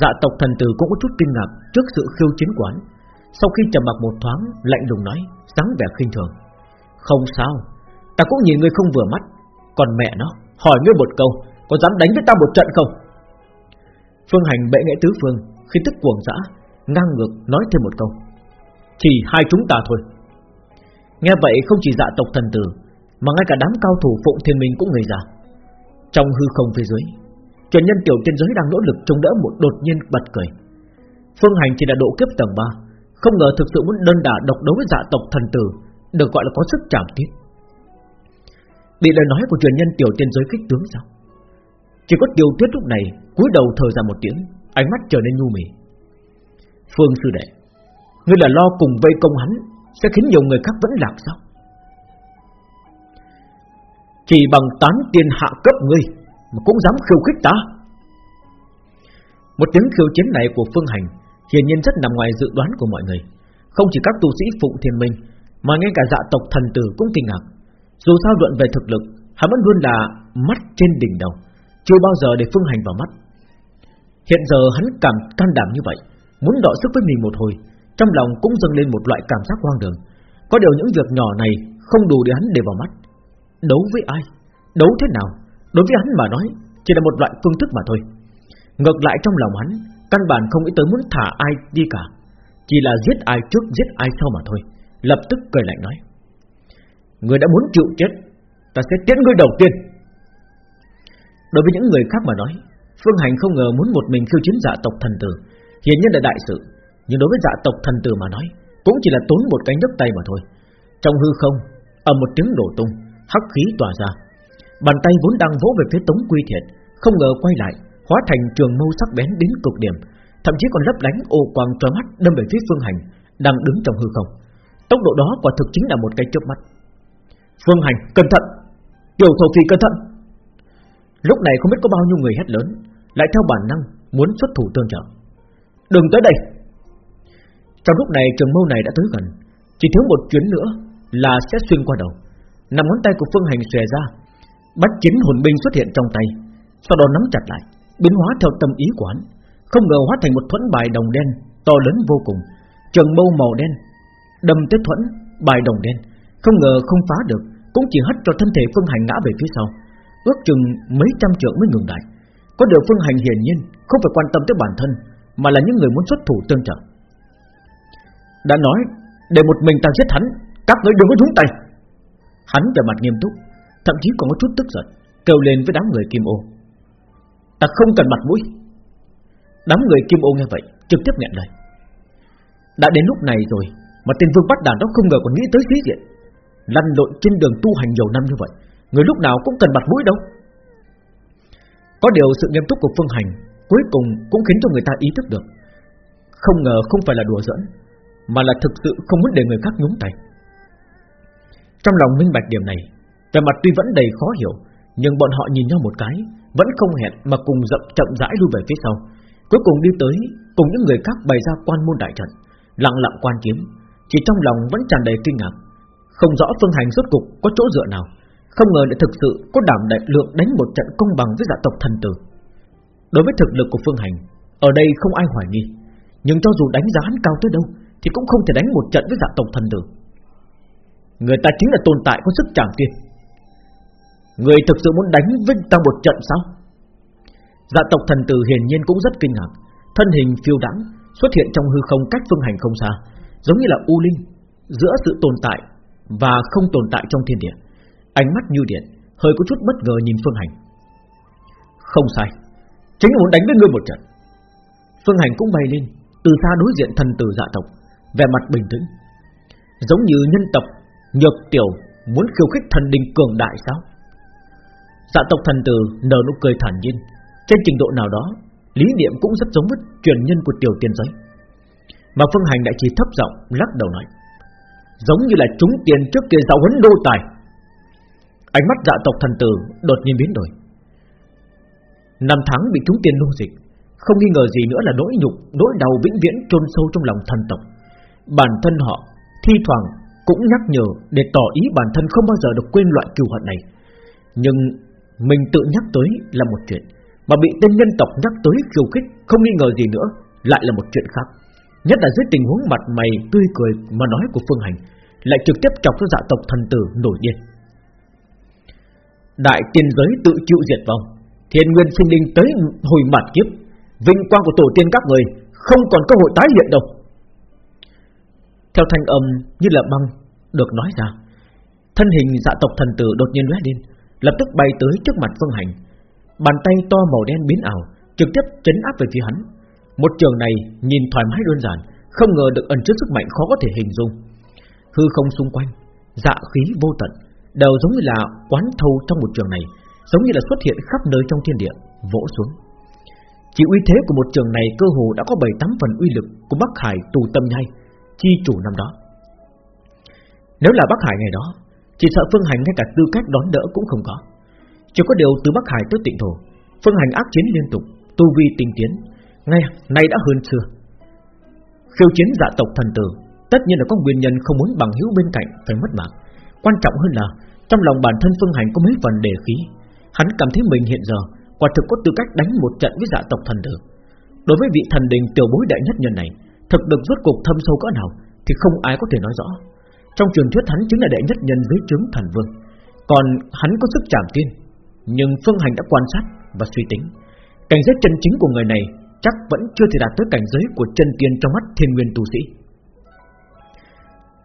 Dạ tộc thần tử cũng có chút kinh ngạc Trước sự khiêu chiến quán Sau khi trầm mặc một thoáng, Lạnh lùng nói, dáng vẻ khinh thường. Không sao, Ta cũng nhìn ngươi không vừa mắt. Còn mẹ nó, hỏi ngươi một câu, Có dám đánh với ta một trận không? Phương hành bệ nghệ tứ phương, Khi tức cuồng dã, Ngang ngược nói thêm một câu. Chỉ hai chúng ta thôi. Nghe vậy không chỉ dạ tộc thần tử, Mà ngay cả đám cao thủ phụng thiên minh cũng ngây ra. Trong hư không phía dưới Truyền nhân tiểu tiên giới đang nỗ lực chống đỡ một đột nhiên bật cười. Phương hành chỉ là độ kiếp tầng 3 Không ngờ thực sự muốn đơn đả độc đấu với dạ tộc thần tử, Được gọi là có sức chạm tiếp Bị lời nói của truyền nhân tiểu tiên giới kích tướng sao? Chỉ có tiêu tuyết lúc này cúi đầu thở ra một tiếng, Ánh mắt trở nên nhu mì. Phương sư đệ, Ngươi là lo cùng vây công hắn, Sẽ khiến nhiều người khác vẫn lạc sao? Chỉ bằng tán tiền hạ cấp ngươi mà cũng dám khiêu khích ta. Một tiếng khiêu chiến này của Phương Hành Hiển nhiên rất nằm ngoài dự đoán của mọi người. Không chỉ các tu sĩ Phụng Thiên Minh, Mà ngay cả dạ tộc thần tử cũng kinh ngạc. Dù sao luận về thực lực, Hắn vẫn luôn là mắt trên đỉnh đầu, Chưa bao giờ để Phương Hành vào mắt. Hiện giờ hắn cảm can đảm như vậy, Muốn đọ sức với mình một hồi, Trong lòng cũng dâng lên một loại cảm giác hoang đường. Có điều những việc nhỏ này Không đủ để hắn để vào mắt. Đấu với ai? Đấu thế nào? Đối với hắn mà nói, Chỉ là một loại phương thức mà thôi. Ngược lại trong lòng hắn, Căn bản không nghĩ tới muốn thả ai đi cả. Chỉ là giết ai trước, giết ai sau mà thôi. Lập tức cười lạnh nói, Người đã muốn chịu chết, Ta sẽ tiễn ngươi đầu tiên. Đối với những người khác mà nói, Phương Hành không ngờ muốn một mình khiêu chiến dạ tộc thần tử. Hiển nhiên là đại sự. Nhưng đối với dạ tộc thần tử mà nói, Cũng chỉ là tốn một cái nhấc tay mà thôi. Trong hư không ở một tiếng nổ tung, Hắc khí tỏa ra. Bàn tay vốn đang vỗ về phía Tống Quy Thiệt, Không ngờ quay lại, Hóa thành trường mâu sắc bén đến cực điểm, Thậm chí còn lấp lánh ô quang trói mắt Đâm về phía Phương Hành, Đang đứng trong hư không. Tốc độ đó quả thực chính là một cái chớp mắt. Phương Hành, cẩn thận! Tiểu thổ phi cẩn thận! Lúc này không biết có bao nhiêu người hét lớn, Lại theo bản năng muốn xuất thủ tương trợ. Đừng tới đây! Trong lúc này trường mâu này đã tới gần, Chỉ thiếu một chuyến nữa là sẽ xuyên qua đầu. Nằm ngón tay của Phương Hành xòe ra Bắt chính hồn binh xuất hiện trong tay, Sau đó nắm chặt lại, Biến hóa theo tâm ý của hắn, Không ngờ hóa thành một thuẫn bài đồng đen, To lớn vô cùng, Trường mâu màu đen, Đâm tới thuẫn bài đồng đen, Không ngờ không phá được, Cũng chỉ hất cho thân thể Phương Hành ngã về phía sau, Ước chừng mấy trăm trượng mới ngừng lại. Có điều Phương Hành hiển nhiên Không phải quan tâm tới bản thân, Mà là những người muốn xuất thủ tương trợ. Đã nói, Để một mình ta giết hắn, Các người đừng có nhúng tay. Hắn trở mặt nghiêm túc Thậm chí còn có chút tức giận, Kêu lên với đám người kim ô. Ta không cần mặt mũi. Đám người kim ô nghe vậy, Trực tiếp nhận lời. Đã đến lúc này rồi Mà tên vương bắt đàn đó không ngờ còn nghĩ tới khí diện, Lăn lộn trên đường tu hành nhiều năm như vậy, Người lúc nào cũng cần mặt mũi đâu. Có điều sự nghiêm túc của Phương Hành Cuối cùng cũng khiến cho người ta ý thức được, Không ngờ không phải là đùa giỡn, Mà là thực sự không muốn để người khác nhúng tay. Trong lòng minh bạch điểm này về mặt tuy vẫn đầy khó hiểu, Nhưng bọn họ nhìn nhau một cái, Vẫn không hẹn mà cùng dậm chậm rãi lui về phía sau. Cuối cùng đi tới, Cùng những người khác bày ra quan môn đại trận, Lặng lặng quan kiếm Chỉ trong lòng vẫn tràn đầy kinh ngạc, Không rõ phương hành rốt cục có chỗ dựa nào. Không ngờ lại thực sự có đảm đại lượng đánh một trận công bằng với dạ tộc thần tử. Đối với thực lực của Phương Hành, Ở đây không ai hoài nghi. Nhưng cho dù đánh giá hắn cao tới đâu, Thì cũng không thể đánh một trận với dạ tộc thần tử. Người ta chính là tồn tại có sức trảm tiên. Người thực sự muốn đánh vinh ta một trận sao? Dạ tộc thần tử hiển nhiên cũng rất kinh ngạc. Thân hình phiêu đãng, Xuất hiện trong hư không cách phương hành không xa, Giống như là U Linh, Giữa sự tồn tại và không tồn tại trong thiên địa. Ánh mắt như điện, Hơi có chút bất ngờ nhìn phương hành. Không sai, Chính là muốn đánh với ngươi một trận. Phương hành cũng bay lên, Từ xa đối diện thần tử dạ tộc, Vẻ mặt bình tĩnh. Giống như nhân tộc Nhược tiểu muốn khiêu khích thần đình cường đại sao? Dạ tộc thần tử nở nụ cười thản nhiên. Trên trình độ nào đó, Lý niệm cũng rất giống với truyền nhân của tiểu tiên giới. Mà Phương Hành đại chỉ thấp giọng lắc đầu nói, Giống như là chúng tiền trước kia giáo huấn đô tài. Ánh mắt dạ tộc thần tử đột nhiên biến đổi. Năm tháng bị chúng tiền nô dịch, Không nghi ngờ gì nữa là nỗi nhục, Nỗi đau vĩnh viễn trôn sâu trong lòng thần tộc. Bản thân họ, Thi thoảng cũng nhắc nhở Để tỏ ý bản thân không bao giờ được quên loại cừu hận này. Nhưng mình tự nhắc tới là một chuyện, Mà bị tên nhân tộc nhắc tới khiêu khích Không nghi ngờ gì nữa, Lại là một chuyện khác. Nhất là dưới tình huống mặt mày tươi cười mà nói của Phương Hành, Lại trực tiếp chọc cho dạ tộc thần tử nổi điên. Đại tiên giới tự chịu diệt vong Thiên nguyên sinh linh tới hồi mặt kiếp, Vinh quang của tổ tiên các người Không còn cơ hội tái hiện đâu. Theo thanh âm như là băng Được nói ra, Thân hình dạ tộc thần tử đột nhiên lóe lên Lập tức bay tới trước mặt Phương Hành. Bàn tay to màu đen biến ảo, Trực tiếp chấn áp về phía hắn. Một trường này nhìn thoải mái đơn giản, Không ngờ được ẩn chứa sức mạnh khó có thể hình dung. Hư không xung quanh Dạ khí vô tận, Đều giống như là quán thâu trong một trường này, Giống như là xuất hiện khắp nơi trong thiên địa, Vỗ xuống. Chỉ uy thế của một trường này cơ hồ đã có 7-8 phần uy lực Của Bắc Hải tù tâm nhai, Chi chủ năm đó. Nếu là Bắc Hải ngày đó chỉ sợ Phương Hành ngay cả tư cách đón đỡ cũng không có. Chỉ có điều từ Bắc Hải tới tịnh thổ, Phương Hành ác chiến liên tục, Tu vi tinh tiến. Ngay, nay đã hơn xưa Khiêu chiến dạ tộc thần tử, Tất nhiên là có nguyên nhân không muốn bằng hữu bên cạnh Phải mất mạng. Quan trọng hơn là, Trong lòng bản thân Phương Hành có mấy phần đề khí. Hắn cảm thấy mình hiện giờ, Quả thực có tư cách đánh một trận với dạ tộc thần tử. Đối với vị thần đình tiểu bối đại nhất nhân này, Thực được rốt cuộc thâm sâu cỡ nào Thì không ai có thể nói rõ. Trong truyền thuyết hắn chính là đệ nhất nhân dưới trướng thần vương. Còn hắn có sức chạm tiên Nhưng Phương Hành đã quan sát và suy tính. Cảnh giới chân chính của người này Chắc vẫn chưa thể đạt tới cảnh giới của chân tiên trong mắt thiên nguyên tu sĩ.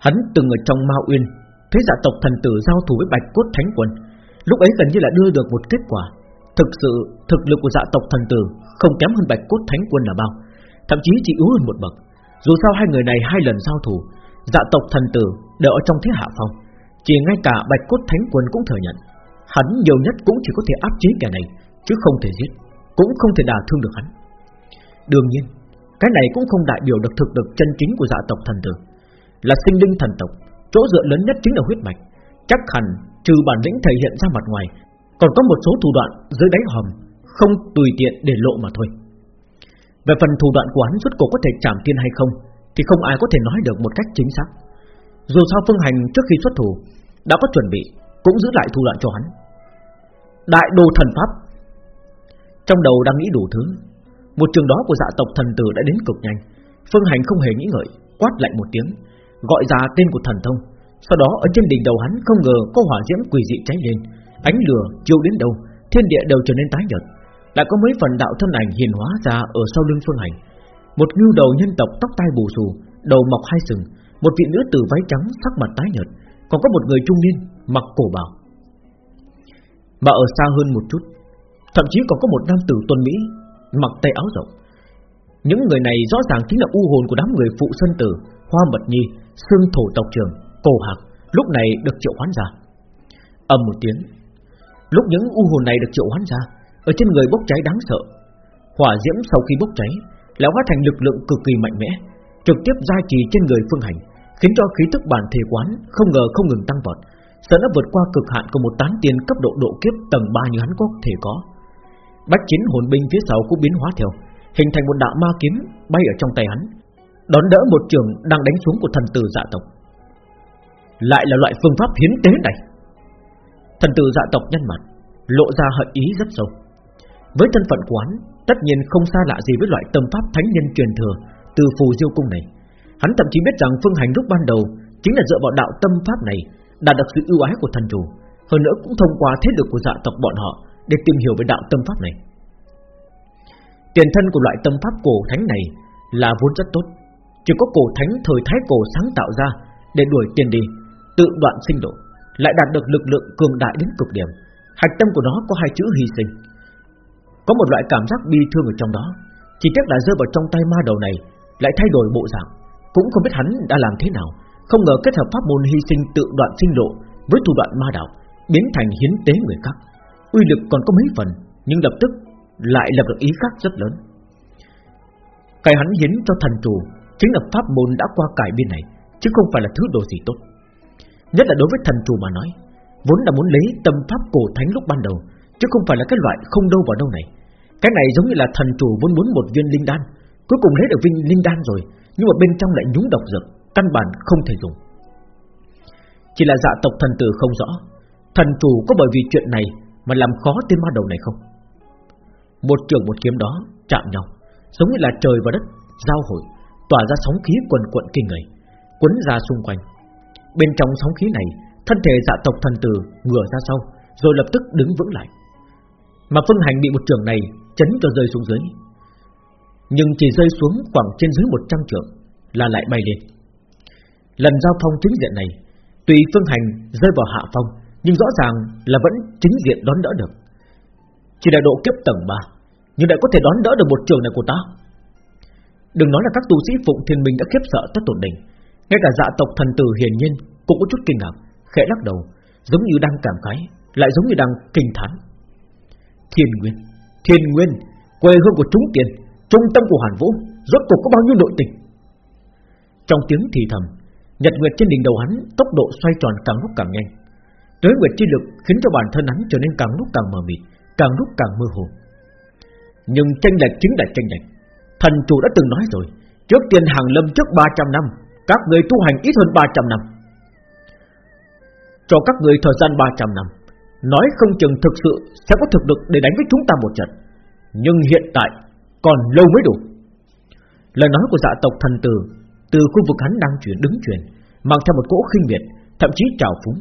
Hắn từng ở trong Ma Uyên, Thấy dạ tộc thần tử giao thủ với bạch cốt thánh quân. Lúc ấy gần như là đưa được một kết quả. Thực sự, thực lực của dạ tộc thần tử Không kém hơn bạch cốt thánh quân là bao. Thậm chí chỉ yếu hơn một bậc. Dù sao hai người này hai lần giao thủ Dạ tộc thần tử đều ở trong thế hạ phong, Chỉ ngay cả bạch cốt thánh quân cũng thừa nhận. Hắn nhiều nhất cũng chỉ có thể áp chế kẻ này, Chứ không thể giết, Cũng không thể đả thương được hắn. Đương nhiên, Cái này cũng không đại biểu được thực lực chân chính của dạ tộc thần tử. Là sinh linh thần tộc, Chỗ dựa lớn nhất chính là huyết mạch. Chắc hẳn, trừ bản lĩnh thể hiện ra mặt ngoài, Còn có một số thủ đoạn dưới đáy hòm, Không tùy tiện để lộ mà thôi. Về phần thủ đoạn của hắn rốt cuộc có thể chạm tiên hay không, Thì không ai có thể nói được một cách chính xác. Dù sao phương hành trước khi xuất thủ Đã có chuẩn bị, Cũng giữ lại thu đoạn cho hắn. Đại đồ thần pháp. Trong đầu đang nghĩ đủ thứ, Một trường đó của dạ tộc thần tử đã đến cực nhanh. Phương hành không hề nghĩ ngợi, Quát lại một tiếng, Gọi ra tên của thần thông. Sau đó, ở trên đỉnh đầu hắn không ngờ có hỏa diễm quỷ dị cháy lên. Ánh lửa chiếu đến đâu, Thiên địa đều trở nên tái nhợt. Lại có mấy phần đạo thân ảnh hiền hóa ra Ở sau lưng phương hành. Một ngưu đầu nhân tộc tóc tai bù xù, Đầu mọc hai sừng một vị nữ tử váy trắng sắc mặt tái nhợt, Còn có một người trung niên mặc cổ bào. Mà ở xa hơn một chút, Thậm chí còn có một nam tử tuần Mỹ Mặc tay áo rộng. Những người này rõ ràng chính là u hồn của đám người phụ sân tử Hoa mật nhi, Xương thổ tộc trưởng Cổ hạc, lúc này được triệu hoán ra. Âm một tiếng, Lúc những u hồn này được triệu hoán ra, Ở trên người bốc cháy đáng sợ. Hỏa diễm sau khi bốc cháy Lại hóa thành lực lượng cực kỳ mạnh mẽ, Trực tiếp gia trì trên người phương hành. Khiến cho khí tức bản thể quán Không ngờ không ngừng tăng vọt, Sợ đã vượt qua cực hạn của một tán tiên cấp độ độ kiếp tầng 3 như hắn có thể có. Bách chiến hồn binh phía sau cũng biến hóa theo, Hình thành một đạo ma kiếm bay ở trong tay hắn, Đón đỡ một trường đang đánh xuống của thần tử dạ tộc. Lại là loại phương pháp hiến tế này. Thần tử dạ tộc nhân mặt, Lộ ra hận ý rất sâu. Với thân phận quán, Tất nhiên không xa lạ gì với loại tâm pháp thánh nhân truyền thừa Từ phù diêu cung này. Hắn thậm chí biết rằng phương hành lúc ban đầu Chính là dựa vào đạo tâm pháp này Đạt được sự ưu ái của thần chủ. Hơn nữa cũng thông qua thế lực của dạ tộc bọn họ Để tìm hiểu về đạo tâm pháp này. Tiền thân của loại tâm pháp cổ thánh này Là vốn rất tốt. Chỉ có cổ thánh thời thái cổ sáng tạo ra Để đuổi tiền đi, Tự đoạn sinh độ, Lại đạt được lực lượng cường đại đến cực điểm. Hạch tâm của nó có hai chữ hy sinh. Có một loại cảm giác bi thương ở trong đó, Chỉ tiếc là rơi vào trong tay ma đầu này Lại thay đổi bộ dạng. Cũng không biết hắn đã làm thế nào. Không ngờ kết hợp pháp môn hy sinh tự đoạn sinh lộ Với thủ đoạn ma đạo Biến thành hiến tế người khác. Uy lực còn có mấy phần, Nhưng lập tức lại lập được ý khác rất lớn. Cái hắn hiến cho thần chủ Chính là pháp môn đã qua cải biên này, Chứ không phải là thứ đồ gì tốt. Nhất là đối với thần chủ mà nói, Vốn là muốn lấy tâm pháp cổ thánh lúc ban đầu, Chứ không phải là cái loại không đâu vào đâu này. Cái này giống như là thần chủ vốn muốn một viên linh đan, Cuối cùng lấy được viên linh đan rồi nhưng mà bên trong lại nhúng độc dược, Căn bản không thể dùng. Chỉ là dạ tộc thần tử không rõ, Thần chủ có bởi vì chuyện này Mà làm khó tên ma đầu này không? Một trường một kiếm đó chạm nhau, Giống như là trời và đất Giao hội, Tỏa ra sóng khí quần quận kinh người Quấn ra xung quanh. Bên trong sóng khí này, Thân thể dạ tộc thần tử ngửa ra sau, Rồi lập tức đứng vững lại. Mà phân hành bị một trường này Chấn cho rơi xuống dưới. Nhưng chỉ rơi xuống khoảng trên dưới 100 trượng Là lại bay lên. Lần giao phong chính diện này Tùy phương hành rơi vào hạ phong Nhưng rõ ràng là vẫn chính diện đón đỡ được. Chỉ là độ kiếp tầng 3 Nhưng lại có thể đón đỡ được một trường này của ta. Đừng nói là các tu sĩ Phụng Thiên Minh đã khiếp sợ tất tổn đỉnh Ngay cả dạ tộc thần tử hiền nhân Cũng có chút kinh ngạc khẽ lắc đầu, giống như đang cảm khái, lại giống như đang kinh thán. Thiên Nguyên, Thiên Nguyên, quê hương của chúng tiền, trung tâm của Hàn Vũ, rốt cuộc có bao nhiêu nội tình? Trong tiếng thì thầm, Nhật Nguyệt trên đỉnh đầu hắn tốc độ xoay tròn càng lúc càng nhanh. Tới Nguyệt chi lực khiến cho bản thân hắn trở nên càng lúc càng mờ mịt, càng lúc càng mơ hồ. Nhưng tranh lệch chính là tranh lệch. Thần chủ đã từng nói rồi, trước tiên hàng lâm trước 300 năm, các người tu hành ít hơn 300 năm. Cho các người thời gian 300 năm Nói không chừng thực sự Sẽ có thực lực để đánh với chúng ta một trận Nhưng hiện tại còn lâu mới đủ Lời nói của dạ tộc thần tử Từ khu vực hắn đang chuyển đứng chuyển Mang theo một cỗ khinh miệt Thậm chí trào phúng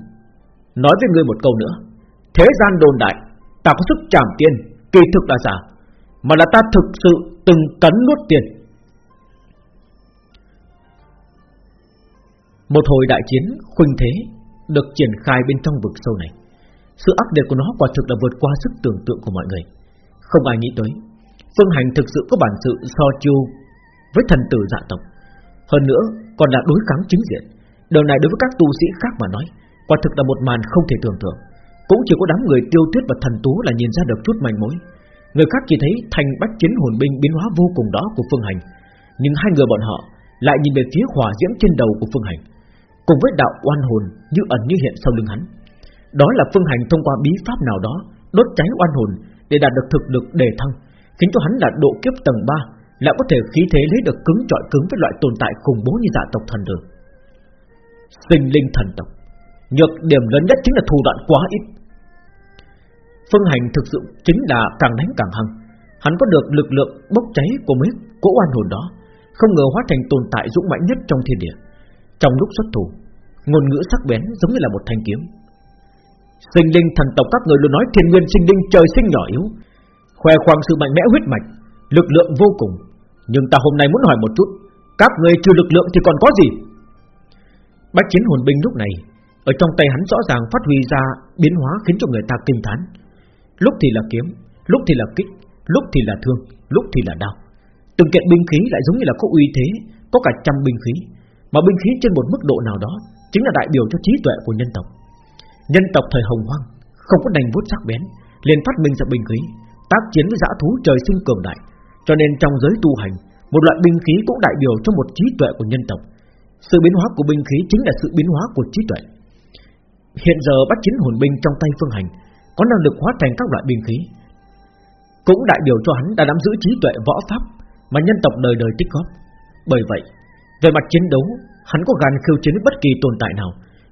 Nói với ngươi một câu nữa Thế gian đồn đại Ta có sức trảm tiền Kỳ thực là giả Mà là ta thực sự từng cắn nuốt tiền Một hồi đại chiến khuynh thế được triển khai bên trong vực sâu này. Sự ác liệt của nó quả thực là vượt qua sức tưởng tượng của mọi người. Không ai nghĩ tới, Phương Hành thực sự có bản sự so chiêu với thần tử dạ tộc. Hơn nữa, còn là đối kháng chính diện. Điều này đối với các tu sĩ khác mà nói, quả thực là một màn không thể tưởng tượng. Cũng chỉ có đám người tiêu tuyết và thần tú là nhìn ra được chút manh mối. Người khác chỉ thấy thành bách chiến hồn binh biến hóa vô cùng đó của Phương Hành, nhưng hai người bọn họ lại nhìn về phía hỏa diễm trên đầu của Phương Hành cùng với đạo oan hồn như ẩn như hiện sau lưng hắn. Đó là phương hành thông qua bí pháp nào đó đốt cháy oan hồn để đạt được thực lực đề thăng, khiến cho hắn là độ kiếp tầng 3 lại có thể khí thế lấy được cứng trọi cứng với loại tồn tại khủng bố như dạ tộc thần đường. Sinh linh thần tộc, nhược điểm lớn nhất chính là thủ đoạn quá ít. Phương hành thực sự chính là càng đánh càng hăng, hắn có được lực lượng bốc cháy của mấy cỗ oan hồn đó, không ngờ hóa thành tồn tại dũng mãnh nhất trong thiên địa. Trong lúc xuất thủ Ngôn ngữ sắc bén giống như là một thanh kiếm Sinh linh thần tộc các người luôn nói thiên nguyên sinh linh trời sinh nhỏ yếu Khoe khoang sự mạnh mẽ huyết mạch, Lực lượng vô cùng. Nhưng ta hôm nay muốn hỏi một chút, Các người trừ lực lượng thì còn có gì? Bách chiến hồn binh lúc này, Ở trong tay hắn rõ ràng phát huy ra Biến hóa khiến cho người ta kinh thán. Lúc thì là kiếm, Lúc thì là kích, Lúc thì là thương, Lúc thì là đao Từng kiện binh khí lại giống như là có uy thế, Có cả trăm binh khí. Mà binh khí trên một mức độ nào đó Chính là đại biểu cho trí tuệ của nhân tộc. Nhân tộc thời hồng hoang, Không có đành vuốt sắc bén, liền phát minh ra binh khí. Tác chiến với dã thú trời sinh cường đại. Cho nên trong giới tu hành, Một loại binh khí cũng đại biểu cho một trí tuệ của nhân tộc. Sự biến hóa của binh khí Chính là sự biến hóa của trí tuệ. Hiện giờ bắt chiến hồn binh trong tay phương hành Có năng lực hóa thành các loại binh khí. Cũng đại biểu cho hắn đã nắm giữ trí tuệ võ pháp Mà nhân tộc đời đời tích góp. Bởi vậy, về mặt chiến đấu, Hắn có gan khiêu chiến bất kỳ tồn tại nào,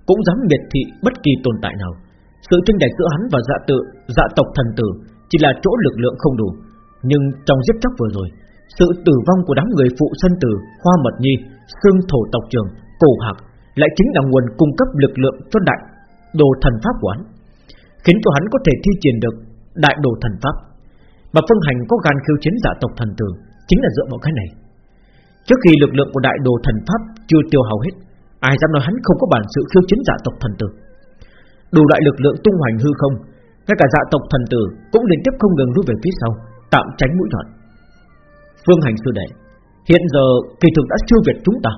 Cũng dám miệt thị bất kỳ tồn tại nào. Sự tranh lệch giữa hắn và dạ tự Dạ tộc thần tử chỉ là chỗ lực lượng không đủ Nhưng trong giết chóc vừa rồi Sự tử vong của đám người phụ sân tử Hoa mật nhi, xương thổ tộc trường Cổ hạc lại chính là nguồn cung cấp lực lượng cho đại Đồ thần pháp quán khiến cho hắn có thể thi triển được đại đồ thần pháp. Mà Phương Hành có gan khiêu chiến giả tộc thần tử chính là dựa vào cái này. Trước khi lực lượng của đại đồ thần pháp chưa tiêu hao hết, ai dám nói hắn không có bản sự khiêu chiến giả tộc thần tử. Đủ đại lực lượng tung hoành hư không, ngay cả dạ tộc thần tử cũng liên tiếp không ngừng lui về phía sau, tạm tránh mũi nhọn. Phương Hành sư đệ, hiện giờ kỳ thực đã siêu việt chúng ta.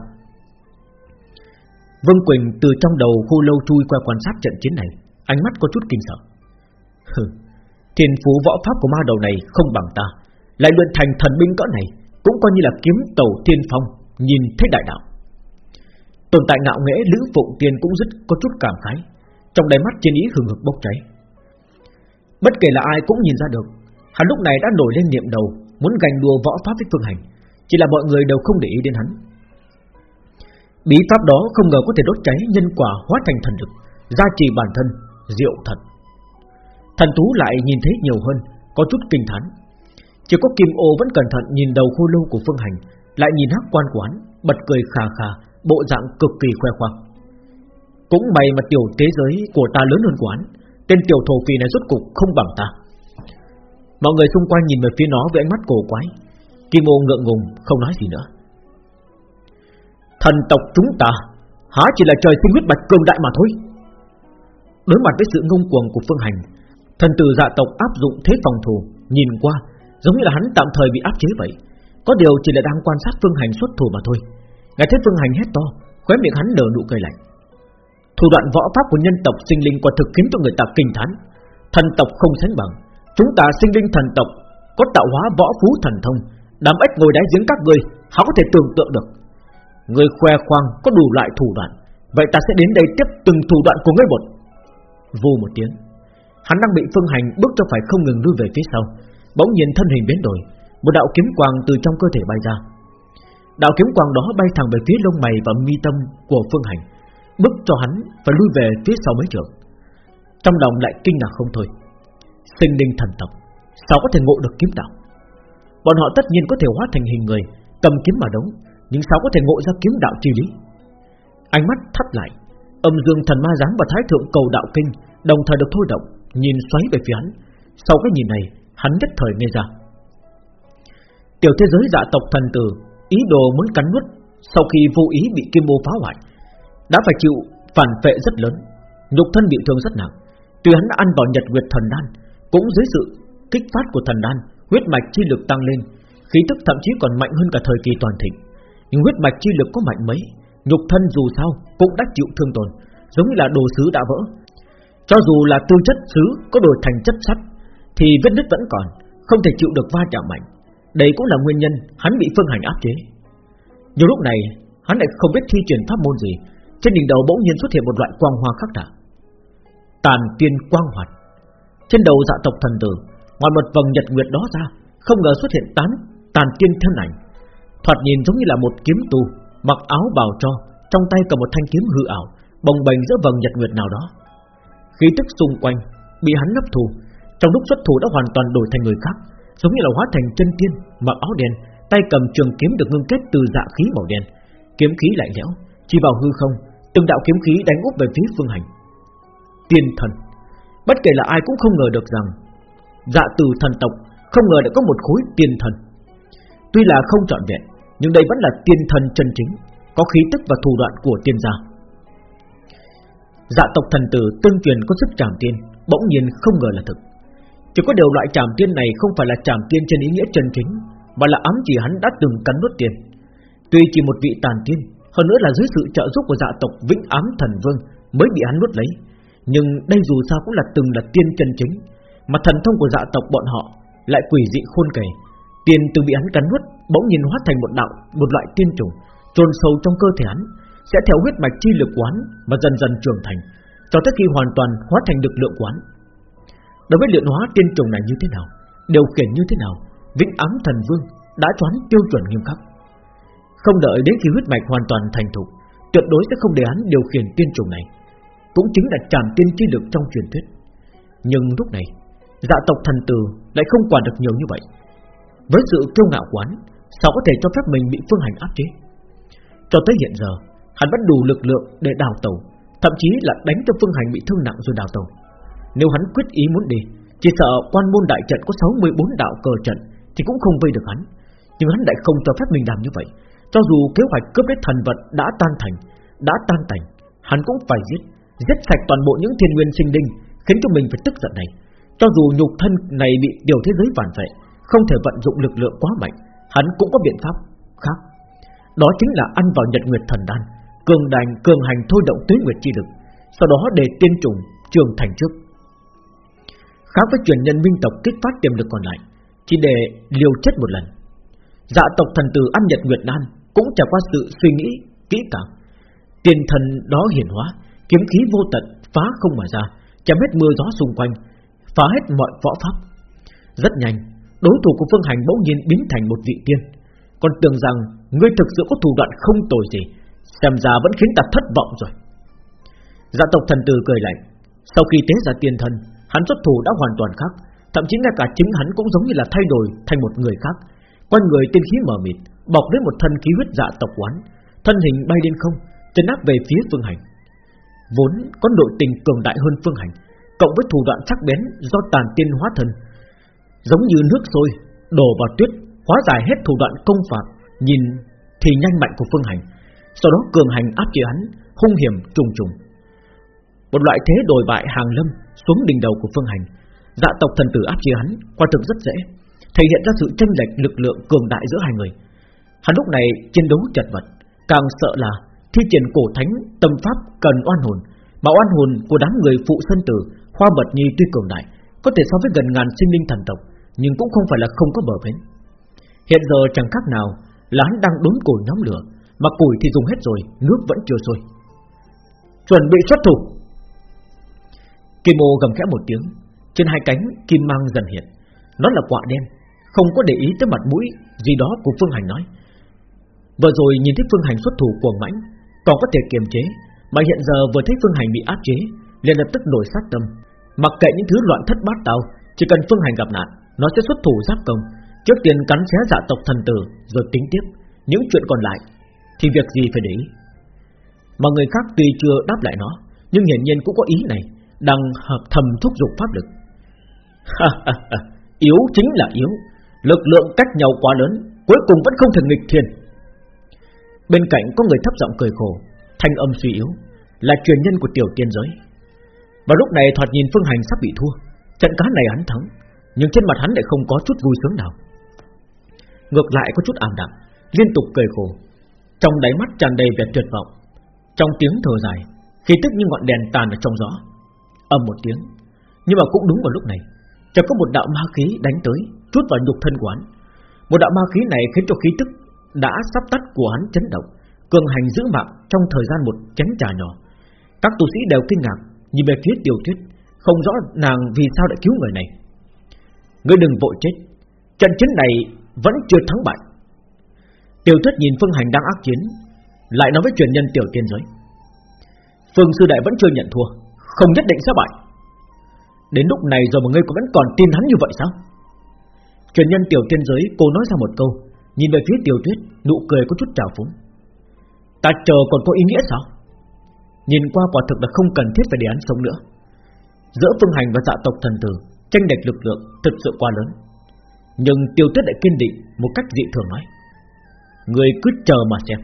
Vương Quỳnh từ trong đầu khô lâu chui qua quan sát trận chiến này, ánh mắt có chút kinh sợ. Hừ, thiên phú võ pháp của ma đầu này không bằng ta, lại luyện thành thần binh cỡ này, cũng coi như là kiếm tàu thiên phong, nhìn thấy đại đạo. Tồn tại ngạo nghễ Lữ Phụng Tiên cũng rất có chút cảm khái, trong đáy mắt trên ý hừng hực bốc cháy. Bất kể là ai cũng nhìn ra được, hắn lúc này đã nổi lên niệm đầu, muốn gành đua võ pháp với Phương Hành, chỉ là mọi người đều không để ý đến hắn. Bí pháp đó không ngờ có thể đốt cháy nhân quả hóa thành thần lực, gia trì bản thân, diệu thật. Thần tú lại nhìn thấy nhiều hơn, có chút kinh thán. Chỉ có Kim Ô vẫn cẩn thận nhìn đầu khô lâu của Phương Hành, lại nhìn hắc quan quán, bật cười khà khà, bộ dạng cực kỳ khoe khoang. Cũng may mà tiểu thế giới của ta lớn hơn quán, tên tiểu thổ phì này rốt cục không bằng ta. Mọi người xung quanh nhìn về phía nó với ánh mắt cổ quái. Kim Ô ngượng ngùng, không nói gì nữa. Thần tộc chúng ta Há chỉ là trời sinh huyết bạch cường đại mà thôi Đối mặt với sự ngông cuồng của Phương Hành Thần tử dạ tộc áp dụng thế phòng thủ Nhìn qua Giống như là hắn tạm thời bị áp chế vậy Có điều chỉ là đang quan sát Phương Hành xuất thủ mà thôi Nghe thấy Phương Hành hét to Khóe miệng hắn nở nụ cười lạnh Thủ đoạn võ pháp của nhân tộc sinh linh quả thực khiến cho người ta kinh thán. Thần tộc không sánh bằng. Chúng ta sinh linh thần tộc Có tạo hóa võ phú thần thông, Đám ếch ngồi đáy giếng các ngươi Họ có thể tưởng tượng được. Người khoe khoang có đủ loại thủ đoạn, Vậy ta sẽ đến đây tiếp từng thủ đoạn của ngươi một. Vô một tiếng, Hắn đang bị phương hành bước cho phải không ngừng lui về phía sau. Bỗng nhiên thân hình biến đổi, Một đạo kiếm quang từ trong cơ thể bay ra. Đạo kiếm quang đó bay thẳng về phía lông mày và mi tâm của phương hành. Bức cho hắn phải lui về phía sau mấy trường. Trong lòng lại kinh ngạc không thôi. Sinh linh thần tộc, Sao có thể ngộ được kiếm đạo? Bọn họ tất nhiên có thể hóa thành hình người, Cầm kiếm mà đống nhưng sao có thể ngộ ra kiếm đạo chi lý? Ánh mắt thắt lại, Âm dương thần ma giáng và thái thượng cầu đạo kinh Đồng thời được thôi động, Nhìn xoáy về phía hắn. Sau cái nhìn này, hắn nhất thời nghe ra. Tiểu thế giới dạ tộc thần tử, Ý đồ muốn cắn nuốt, Sau khi vô ý bị kim bô phá hoại đã phải chịu phản vệ rất lớn, Nhục thân bị thương rất nặng. Tuy hắn đã ăn vào nhật nguyệt thần đan, Cũng dưới sự kích phát của thần đan, Huyết mạch chi lực tăng lên, Khí tức thậm chí còn mạnh hơn cả thời kỳ toàn thịnh. Nhưng huyết mạch chi lực có mạnh mấy, Nhục thân dù sao cũng đã chịu thương tổn, Giống như là đồ sứ đã vỡ. Cho dù là tư chất sứ có đổi thành chất sắt, Thì vết nứt vẫn còn, Không thể chịu được va chạm mạnh. Đây cũng là nguyên nhân hắn bị phương hành áp chế. Nhiều lúc này, Hắn lại không biết thi triển pháp môn gì trên đỉnh đầu bỗng nhiên xuất hiện một loại quang hoa khác lạ. Tàn tiên quang hoạt Trên đầu dạ tộc thần tử Ngoài một vầng nhật nguyệt đó ra Không ngờ xuất hiện tán tàn tiên thân ảnh. Thoạt nhìn giống như là một kiếm tu mặc áo bào cho, trong tay cầm một thanh kiếm hư ảo, bồng bềnh giữa vầng nhật nguyệt nào đó. Khí tức xung quanh bị hắn hấp thụ, trong lúc xuất thủ đã hoàn toàn đổi thành người khác, giống như là hóa thành chân tiên, mặc áo đen, tay cầm trường kiếm được ngưng kết từ dạ khí màu đen, kiếm khí lạnh lẽo, chỉ vào hư không, từng đạo kiếm khí đánh úp về phía phương hành. Tiên thần, bất kể là ai cũng không ngờ được rằng dạ từ thần tộc không ngờ đã có một khối tiên thần. Tuy là không trọn vẹn, nhưng đây vẫn là tiên thần chân chính Có khí tức và thủ đoạn của tiên gia Dạ tộc thần tử tương truyền có sức trảm tiên Bỗng nhiên không ngờ là thực Chỉ có điều loại trảm tiên này không phải là trảm tiên trên ý nghĩa chân chính Mà là ám chỉ hắn đã từng cắn nuốt tiền Tuy chỉ một vị tàn tiên hơn nữa là dưới sự trợ giúp của dạ tộc Vĩnh ám thần vương Mới bị hắn nuốt lấy Nhưng đây dù sao cũng là từng là tiên chân chính Mà thần thông của dạ tộc bọn họ Lại quỷ dị khôn kể Tiền từ bị hắn cắn nuốt bỗng nhìn hóa thành một đạo, một loại tiên trùng, trôn sâu trong cơ thể hắn, sẽ theo huyết mạch chi lực quán mà dần dần trưởng thành, cho tới khi hoàn toàn hóa thành lực lượng quán. Đối với luyện hóa tiên trùng này như thế nào, điều khiển như thế nào, vĩnh ám thần vương đã choán tiêu chuẩn nghiêm khắc. Không đợi đến khi huyết mạch hoàn toàn thành thục, tuyệt đối sẽ không để hắn điều khiển tiên trùng này. Cũng chính là trảm tiên chi lực trong truyền thuyết. Nhưng lúc này, dạ tộc thần tử lại không quản được nhiều như vậy. Với sự kiêu ngạo quán, Sao có thể cho phép mình bị Phương Hành áp chế Cho tới hiện giờ Hắn vẫn đủ lực lượng để đào tàu Thậm chí là đánh cho Phương Hành bị thương nặng rồi đào tàu Nếu hắn quyết ý muốn đi Chỉ sợ quan môn đại trận có 64 đạo cờ trận Thì cũng không vây được hắn Nhưng hắn lại không cho phép mình làm như vậy cho dù kế hoạch cướp lấy thần vật đã tan thành, Đã tan tành, Hắn cũng phải giết Giết sạch toàn bộ những thiên nguyên sinh linh, Khiến cho mình phải tức giận này. Cho dù nhục thân này bị điều thế giới phản vệ Không thể vận dụng lực lượng quá mạnh, Hắn cũng có biện pháp khác. Đó chính là ăn vào nhật nguyệt thần đan, Cường đành, cường hành thôi động tuyến nguyệt chi lực, Sau đó để tiên trùng trường thành trước. Khác với truyền nhân minh tộc kích phát tiềm lực còn lại, Chỉ để liều chết một lần. Dạ tộc thần tử ăn nhật nguyệt đan cũng trải qua sự suy nghĩ, kỹ càng. Tiền thần đó hiển hóa, Kiếm khí vô tận phá không mà ra, Chém hết mưa gió xung quanh, Phá hết mọi võ pháp. Rất nhanh, Đối thủ của Phương Hành bỗng nhiên biến thành một vị tiên. Còn tưởng rằng Ngươi thực sự có thủ đoạn không tồi gì, Xem ra vẫn khiến ta thất vọng rồi. Dạ tộc thần tử cười lạnh. Sau khi tế ra tiên thần, Hắn xuất thủ đã hoàn toàn khác, Thậm chí ngay cả chính hắn cũng giống như là thay đổi Thành một người khác. Quanh người tiên khí mờ mịt, Bọc lấy một thân khí huyết dạ tộc quán, Thân hình bay lên không Chân áp về phía phương hành. Vốn có nội tình cường đại hơn phương hành, Cộng với thủ đoạn sắc bén do tàn tiên hóa thân, Giống như nước sôi, Đổ vào tuyết, Hóa giải hết thủ đoạn công phạt Nhìn thì nhanh mạnh của phương hành. Sau đó cường hành áp chế hắn, Hung hiểm trùng trùng. Một loại thế đổi bại hàng lâm Xuống đỉnh đầu của phương hành Dạ tộc thần tử áp chế hắn Qua thực rất dễ. Thể hiện ra sự chênh lệch lực lượng cường đại giữa hai người. Hắn lúc này chiến đấu chật vật, Càng sợ là thi triển cổ thánh tâm pháp cần oan hồn, mà oan hồn của đám người phụ sân tử Hoa Mật Nhi tuy cường đại, Có thể so với gần ngàn sinh linh thần tộc, Nhưng cũng không phải là không có bờ bến. Hiện giờ chẳng khác nào Là hắn đang đốn củi nhóm lửa, Mà củi thì dùng hết rồi, Nước vẫn chưa sôi. Chuẩn bị xuất thủ! Kim ô gầm khẽ một tiếng, Trên hai cánh kim mang dần hiện. Nó là quạ đen không có để ý tới mặt mũi, gì đó của Phương Hành nói. Vừa rồi nhìn thấy Phương Hành xuất thủ cuồng mãnh, Còn có thể kiềm chế, Mà hiện giờ vừa thấy Phương Hành bị áp chế, liền lập tức nổi sát tâm. Mặc kệ những thứ loạn thất bát tao, Chỉ cần Phương Hành gặp nạn, Nó sẽ xuất thủ giáp công. Trước tiên cắn xé dạ tộc thần tử, Rồi tính tiếp. Những chuyện còn lại, Thì việc gì phải để ý? Mà người khác tuy chưa đáp lại nó, Nhưng hiển nhiên cũng có ý này, Đang hợp thầm thúc giục pháp lực. Yếu chính là yếu. Lực lượng cách nhau quá lớn, Cuối cùng vẫn không thể nghịch thiên. Bên cạnh có người thấp giọng cười khổ, Thanh âm suy yếu, Là truyền nhân của tiểu tiên giới. Và lúc này thoạt nhìn Phương Hành sắp bị thua, Trận cá này hắn thắng, Nhưng trên mặt hắn lại không có chút vui sướng nào. Ngược lại có chút ảm đạm, Liên tục cười khổ. Trong đáy mắt tràn đầy vẻ tuyệt vọng, Trong tiếng thở dài, Khi tức như ngọn đèn tàn ở trong gió Âm một tiếng. Nhưng mà cũng đúng vào lúc này, Chợt có một đạo ma khí đánh tới Chút vào nhục thân của hắn Một đạo ma khí này khiến cho khí tức đã sắp tắt của hắn chấn động, cường hành giữ mạng trong thời gian một chén trà nhỏ. Các tu sĩ đều kinh ngạc, nhìn về phía Tiểu Tuyết, không rõ nàng vì sao đã cứu người này. Ngươi đừng vội chết, trận chiến này vẫn chưa thắng bại. Tiểu Tuyết nhìn Phương Hành đang ác chiến, lại nói với truyền nhân Tiểu Tiên giới. Phương sư đại vẫn chưa nhận thua, không nhất định sẽ bại. Đến lúc này rồi mà ngươi vẫn còn tin hắn như vậy sao? Truyền nhân Tiểu Tiên giới cô nói ra một câu, Nhìn về phía tiểu tuyết Nụ cười có chút trào phúng. Ta chờ còn có ý nghĩa sao? Nhìn qua quả thực là không cần thiết phải để án sống nữa. Giữa phương hành và dạ tộc thần tử Tranh đạch lực lượng thực sự quá lớn. Nhưng tiêu tuyết lại kiên định Một cách dị thường nói. Người cứ chờ mà xem.